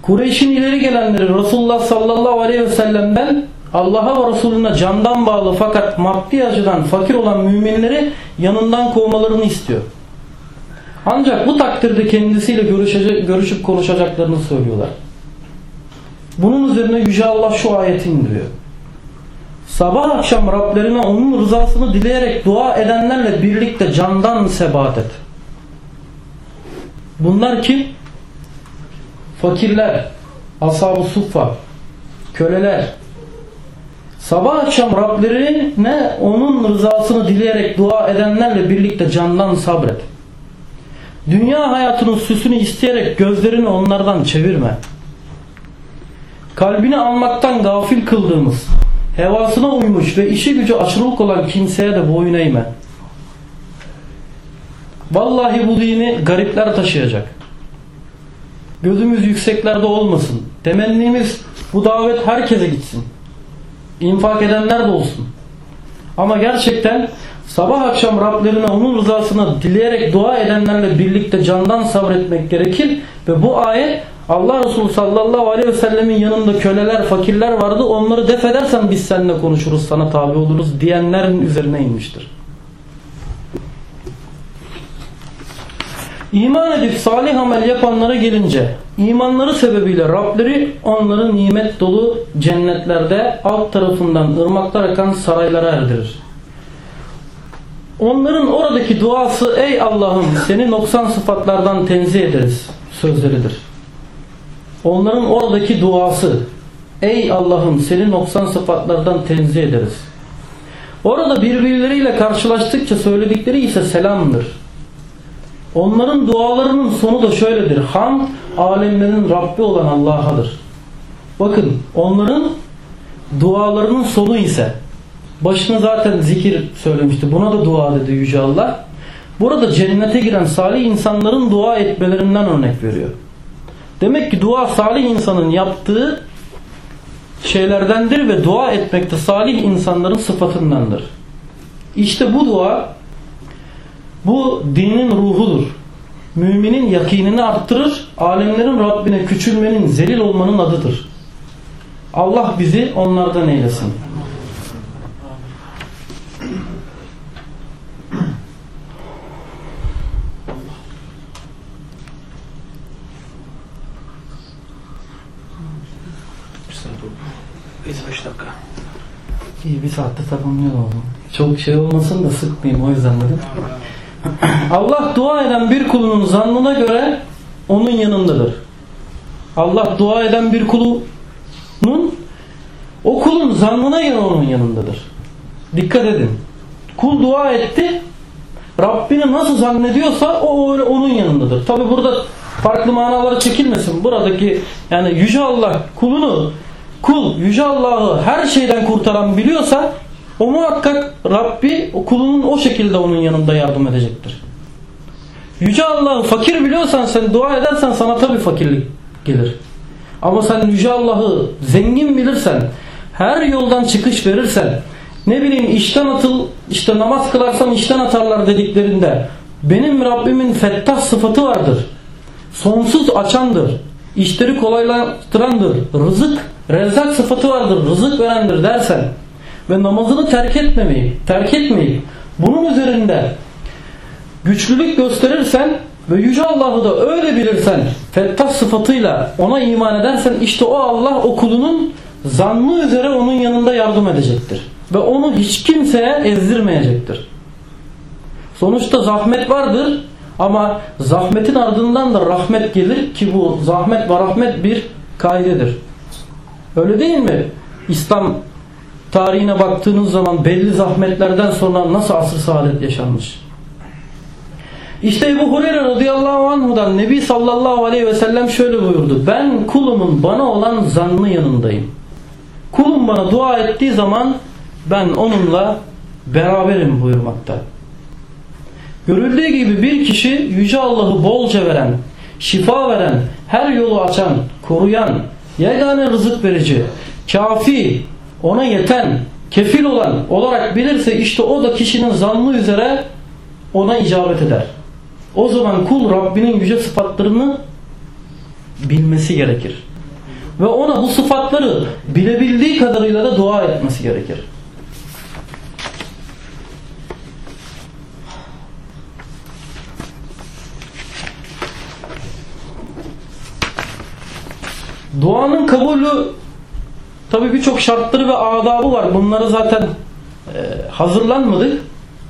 Kureyş'in ileri gelenleri Resulullah sallallahu aleyhi ve sellem'den Allah'a ve Resulüne candan bağlı fakat maddi açıdan fakir olan müminleri yanından kovmalarını istiyor. Ancak bu takdirde kendisiyle görüşecek, görüşüp konuşacaklarını söylüyorlar. Bunun üzerine Yüce Allah şu ayeti indiriyor. Sabah akşam Rablerine onun rızasını dileyerek dua edenlerle birlikte candan sebat et. Bunlar kim? Fakirler, ashab-ı suffa, köleler. Sabah akşam Rablerine onun rızasını dileyerek dua edenlerle birlikte candan sabret. Dünya hayatının süsünü isteyerek gözlerini onlardan çevirme. Kalbini almaktan gafil kıldığımız, hevasına uymuş ve işi gücü aşırılık olan kimseye de boyun eğme. Vallahi bu dini garipler taşıyacak. Gözümüz yükseklerde olmasın. Temennimiz bu davet herkese gitsin. İnfak edenler de olsun. Ama gerçekten sabah akşam Rablerine onun rızasını dileyerek dua edenlerle birlikte candan sabretmek gerekir. Ve bu ayet Allah Resulü sallallahu aleyhi ve sellemin yanında köleler, fakirler vardı. Onları def edersen biz seninle konuşuruz, sana tabi oluruz diyenlerin üzerine inmiştir. İman edip salih amel yapanlara gelince imanları sebebiyle Rableri onları nimet dolu cennetlerde alt tarafından ırmaklar akan saraylara erdirir. Onların oradaki duası ey Allah'ım seni noksan sıfatlardan tenzih ederiz sözleridir. Onların oradaki duası ey Allah'ım seni noksan sıfatlardan tenzih ederiz. Orada birbirleriyle karşılaştıkça söyledikleri ise selamdır. Onların dualarının sonu da şöyledir. Ham alemlerin Rabbi olan Allah'adır. Bakın onların dualarının sonu ise başına zaten zikir söylemişti. Buna da dua dedi Yüce Allah. Burada cennete giren salih insanların dua etmelerinden örnek veriyor. Demek ki dua salih insanın yaptığı şeylerdendir ve dua etmek de salih insanların sıfatındandır. İşte bu dua bu dinin ruhudur. Müminin yakinini arttırır, alemlerin Rabbine küçülmenin, zelil olmanın adıdır. Allah bizi onlardan eylesin. İyi bir saatte tamamlıyor oldum. Çok şey olmasın da sıkmayayım o yüzden dedim. [clears throat] Allah dua eden bir kulunun zannına göre onun yanındadır. Allah dua eden bir kulunun o kulun zannına göre onun yanındadır. Dikkat edin. Kul dua etti. Rabbini nasıl zannediyorsa o öyle onun yanındadır. Tabi burada farklı manalara çekilmesin. Buradaki yani Yüce Allah kulunu kul Yüce Allah'ı her şeyden kurtaran biliyorsa o muhakkak Rabbi kulunun o şekilde onun yanında yardım edecektir. Yüce Allah'ı fakir biliyorsan sen dua edersen sana tabi fakirlik gelir. Ama sen Yüce Allah'ı zengin bilirsen, her yoldan çıkış verirsen, ne bileyim işten atıl, işte namaz kılarsam işten atarlar dediklerinde benim Rabbimin fettah sıfatı vardır. Sonsuz açandır. işleri kolaylaştırandır. Rızık, rezzak sıfatı vardır. Rızık verendir dersen ve namazını terk etmemeyi, terk etmeyi bunun üzerinde güçlülük gösterirsen ve Yüce Allah'ı da öyle bilirsen fettah sıfatıyla ona iman edersen işte o Allah o kulunun zannı üzere onun yanında yardım edecektir. Ve onu hiç kimseye ezdirmeyecektir. Sonuçta zahmet vardır ama zahmetin ardından da rahmet gelir ki bu zahmet ve rahmet bir kaidedir. Öyle değil mi? İslam tarihine baktığınız zaman belli zahmetlerden sonra nasıl asr saadet yaşanmış. İşte Ebu Hureyre radıyallahu anhudan Nebi sallallahu aleyhi ve sellem şöyle buyurdu. Ben kulumun bana olan zannı yanındayım. Kulum bana dua ettiği zaman ben onunla beraberim buyurmakta. Görüldüğü gibi bir kişi Yüce Allah'ı bolca veren, şifa veren, her yolu açan, koruyan, yegane rızık verici, kafi, ona yeten, kefil olan olarak bilirse işte o da kişinin zannı üzere ona icabet eder. O zaman kul Rabbinin yüce sıfatlarını bilmesi gerekir. Ve ona bu sıfatları bilebildiği kadarıyla da dua etmesi gerekir. Duanın kabulü tabi birçok şartları ve adabı var. Bunları zaten e, hazırlanmadık.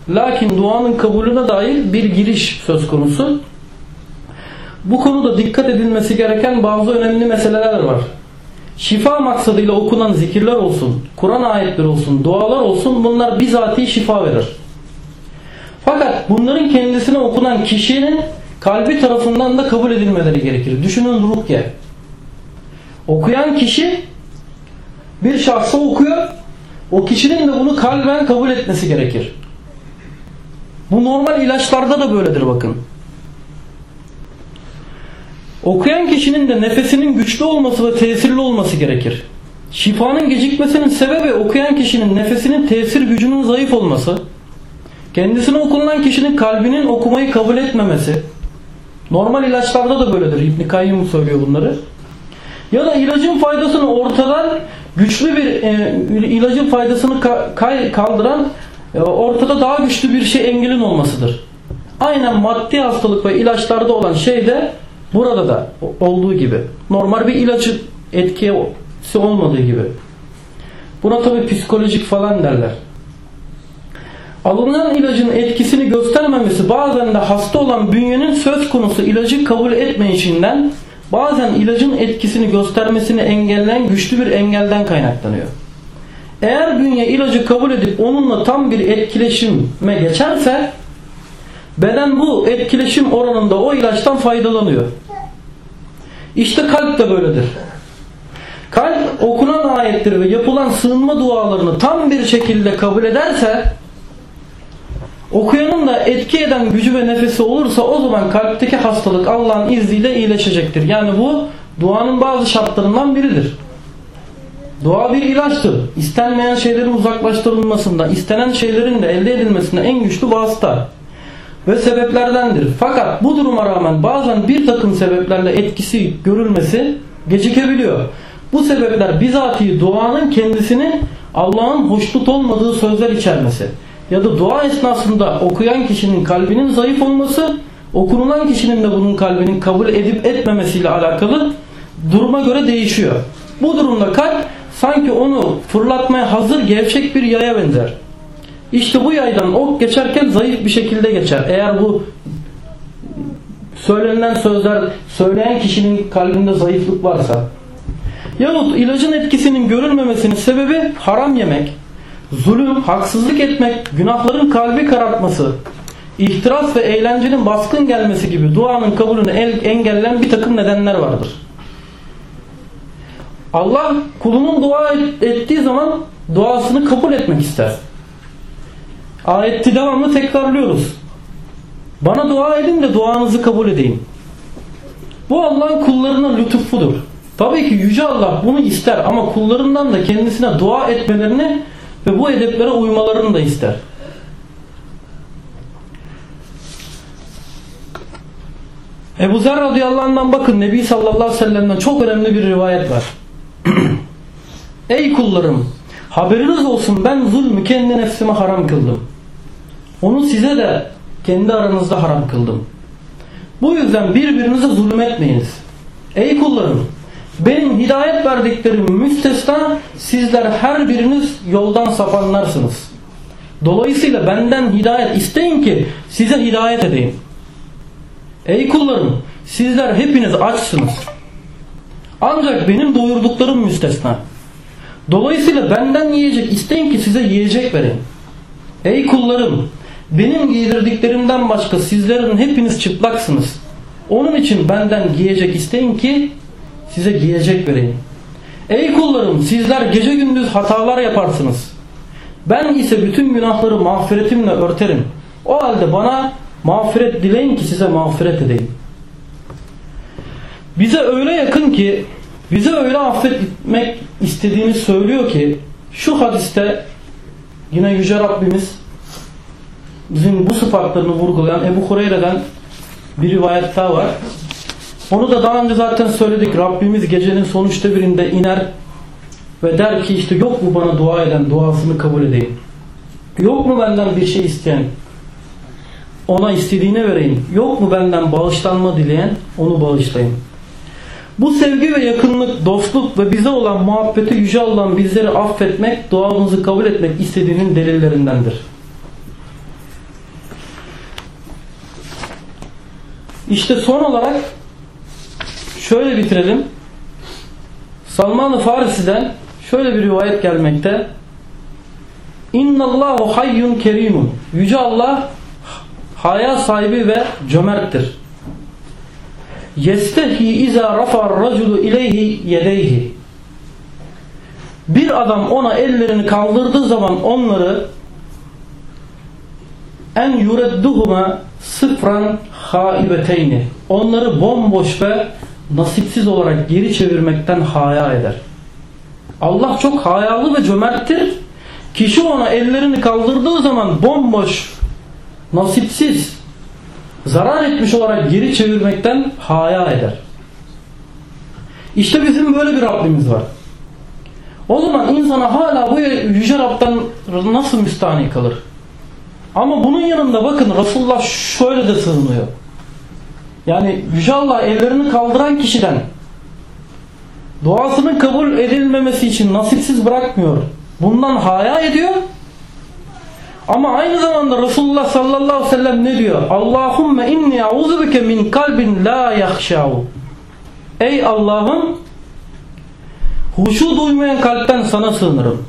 Lakin duanın kabulüne dair bir giriş söz konusu. Bu konuda dikkat edilmesi gereken bazı önemli meseleler var. Şifa maksadıyla okunan zikirler olsun, Kur'an ayetleri olsun, dualar olsun bunlar bizatihi şifa verir. Fakat bunların kendisine okunan kişinin kalbi tarafından da kabul edilmeleri gerekir. Düşünün rukiye. Okuyan kişi bir şahsa okuyor. O kişinin de bunu kalben kabul etmesi gerekir. Bu normal ilaçlarda da böyledir bakın. Okuyan kişinin de nefesinin güçlü olması ve tesirli olması gerekir. Şifanın gecikmesinin sebebi okuyan kişinin nefesinin tesir gücünün zayıf olması, kendisine okunan kişinin kalbinin okumayı kabul etmemesi, normal ilaçlarda da böyledir. İbn Kayyum söylüyor bunları. Ya da ilacın faydasını ortadan güçlü bir e, ilacın faydasını ka kaldıran e, ortada daha güçlü bir şey engelin olmasıdır. Aynen maddi hastalık ve ilaçlarda olan şey de burada da olduğu gibi. Normal bir ilacın etkisi olmadığı gibi. Buna tabi psikolojik falan derler. Alınan ilacın etkisini göstermemesi bazen de hasta olan bünyenin söz konusu ilacı kabul etmeyişinden bazen ilacın etkisini göstermesini engelleyen güçlü bir engelden kaynaklanıyor. Eğer bünye ilacı kabul edip onunla tam bir etkileşime geçerse beden bu etkileşim oranında o ilaçtan faydalanıyor. İşte kalp de böyledir. Kalp okunan ayetleri ve yapılan sığınma dualarını tam bir şekilde kabul ederse okuyanın da etki eden gücü ve nefesi olursa o zaman kalpteki hastalık Allah'ın izniyle iyileşecektir. Yani bu duanın bazı şartlarından biridir. Dua bir ilaçtır. İstenmeyen şeylerin uzaklaştırılmasında, istenen şeylerin de elde edilmesinde en güçlü vasıta ve sebeplerdendir. Fakat bu duruma rağmen bazen bir takım sebeplerle etkisi görülmesi gecikebiliyor. Bu sebepler bizatihi duanın kendisini Allah'ın hoşnut olmadığı sözler içermesi ya da dua esnasında okuyan kişinin kalbinin zayıf olması okunulan kişinin de bunun kalbinin kabul edip etmemesiyle alakalı duruma göre değişiyor. Bu durumda kalp sanki onu fırlatmaya hazır gevşek bir yaya benzer. İşte bu yaydan ok geçerken zayıf bir şekilde geçer. Eğer bu söylenen sözler söyleyen kişinin kalbinde zayıflık varsa. Yahut ilacın etkisinin görülmemesinin sebebi haram yemek, zulüm, haksızlık etmek, günahların kalbi karartması, ihtiras ve eğlencenin baskın gelmesi gibi duanın kabulünü engelleyen bir takım nedenler vardır. Allah kulunun dua ettiği zaman duasını kabul etmek ister. Ayeti devamlı tekrarlıyoruz. Bana dua edin de duanızı kabul edeyim. Bu Allah'ın kullarına lütfudur. Tabii ki Yüce Allah bunu ister ama kullarından da kendisine dua etmelerini ve bu edeplere uymalarını da ister. Ebu Zer radıyallahu anh'dan bakın Nebi sallallahu aleyhi ve sellem'den çok önemli bir rivayet var. [clears throat] Ey kullarım haberiniz olsun ben zulmü kendi nefsime haram kıldım. Onu size de kendi aranızda haram kıldım. Bu yüzden birbirinize zulmetmeyiniz. Ey kullarım benim hidayet verdiklerim müstesna sizler her biriniz yoldan sapanlarsınız. Dolayısıyla benden hidayet isteyin ki size hidayet edeyim. Ey kullarım sizler hepiniz açsınız. Ancak benim doyurduklarım müstesna. Dolayısıyla benden yiyecek isteyin ki size yiyecek vereyim. Ey kullarım benim giydirdiklerimden başka sizlerin hepiniz çıplaksınız. Onun için benden giyecek isteyin ki size giyecek vereyim. Ey kullarım sizler gece gündüz hatalar yaparsınız. Ben ise bütün günahları mağfiretimle örterim. O halde bana mağfiret dileyin ki size mağfiret edeyim. Bize öyle yakın ki bize öyle affetmek istediğini söylüyor ki şu hadiste yine Yüce Rabbimiz bizim bu sıfatlarını vurgulayan Ebu Hureyre'den bir rivayet daha var. Onu da daha önce zaten söyledik. Rabbimiz gecenin son üçte birinde iner ve der ki işte yok mu bana dua eden duasını kabul edeyim. Yok mu benden bir şey isteyen ona istediğine vereyim. Yok mu benden bağışlanma dileyen onu bağışlayın. Bu sevgi ve yakınlık, dostluk ve bize olan muhabbeti Yüce Allah'ın bizleri affetmek, duamızı kabul etmek istediğinin delillerindendir. İşte son olarak şöyle bitirelim. Salman-ı Farisi'den şöyle bir rivayet gelmekte. İnnallahu hayyun kerimun. Yüce Allah haya sahibi ve cömerttir. Yestehi iza rafar raculu ileyhi yedeyhi. Bir adam ona ellerini kaldırdığı zaman onları en yuredduhuma sıfran haibeteyni. Onları bomboş ve nasipsiz olarak geri çevirmekten haya eder. Allah çok hayalı ve cömerttir. Kişi ona ellerini kaldırdığı zaman bomboş, nasipsiz, zarar etmiş olarak geri çevirmekten haya eder. İşte bizim böyle bir Rabbimiz var. O zaman insana hala bu Yüce Rab'dan nasıl müstahni kalır? Ama bunun yanında bakın Resulullah şöyle de sığınıyor. Yani Yüce Allah ellerini kaldıran kişiden duasının kabul edilmemesi için nasipsiz bırakmıyor. Bundan haya ediyor. Ama aynı zamanda Resulullah sallallahu aleyhi ve sellem ne diyor? Allahümme inni auzubike min kalbin la yahşavu. Ey Allah'ım huşu duymayan kalpten sana sığınırım.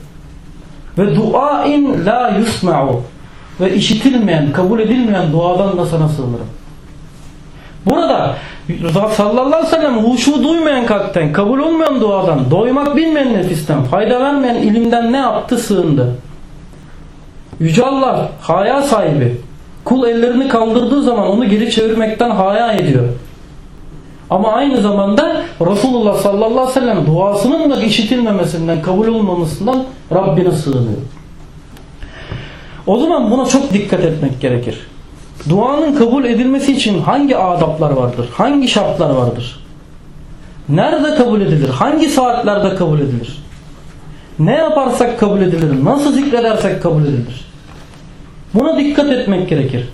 Ve duain la yusma'u. Ve işitilmeyen, kabul edilmeyen duadan da sana sığınırım. Burada sallallahu aleyhi ve sellem huşu duymayan kalpten, kabul olmayan duadan, doymak bilmeyen nefisten, fayda vermeyen ilimden ne yaptı? Sığındı. Yüce Allah haya sahibi. Kul ellerini kaldırdığı zaman onu geri çevirmekten haya ediyor. Ama aynı zamanda Resulullah sallallahu aleyhi ve sellem duasının da işitilmemesinden, kabul olmamasından Rabbine sığınıyor. O zaman buna çok dikkat etmek gerekir. Duanın kabul edilmesi için hangi adaplar vardır? Hangi şartlar vardır? Nerede kabul edilir? Hangi saatlerde kabul edilir? Ne yaparsak kabul edilir? Nasıl zikredersek kabul edilir? Buna dikkat etmek gerekir.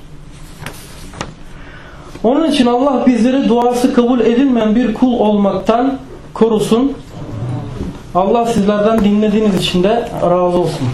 Onun için Allah bizleri duası kabul edilmeyen bir kul olmaktan korusun. Allah sizlerden dinlediğiniz için de razı olsun.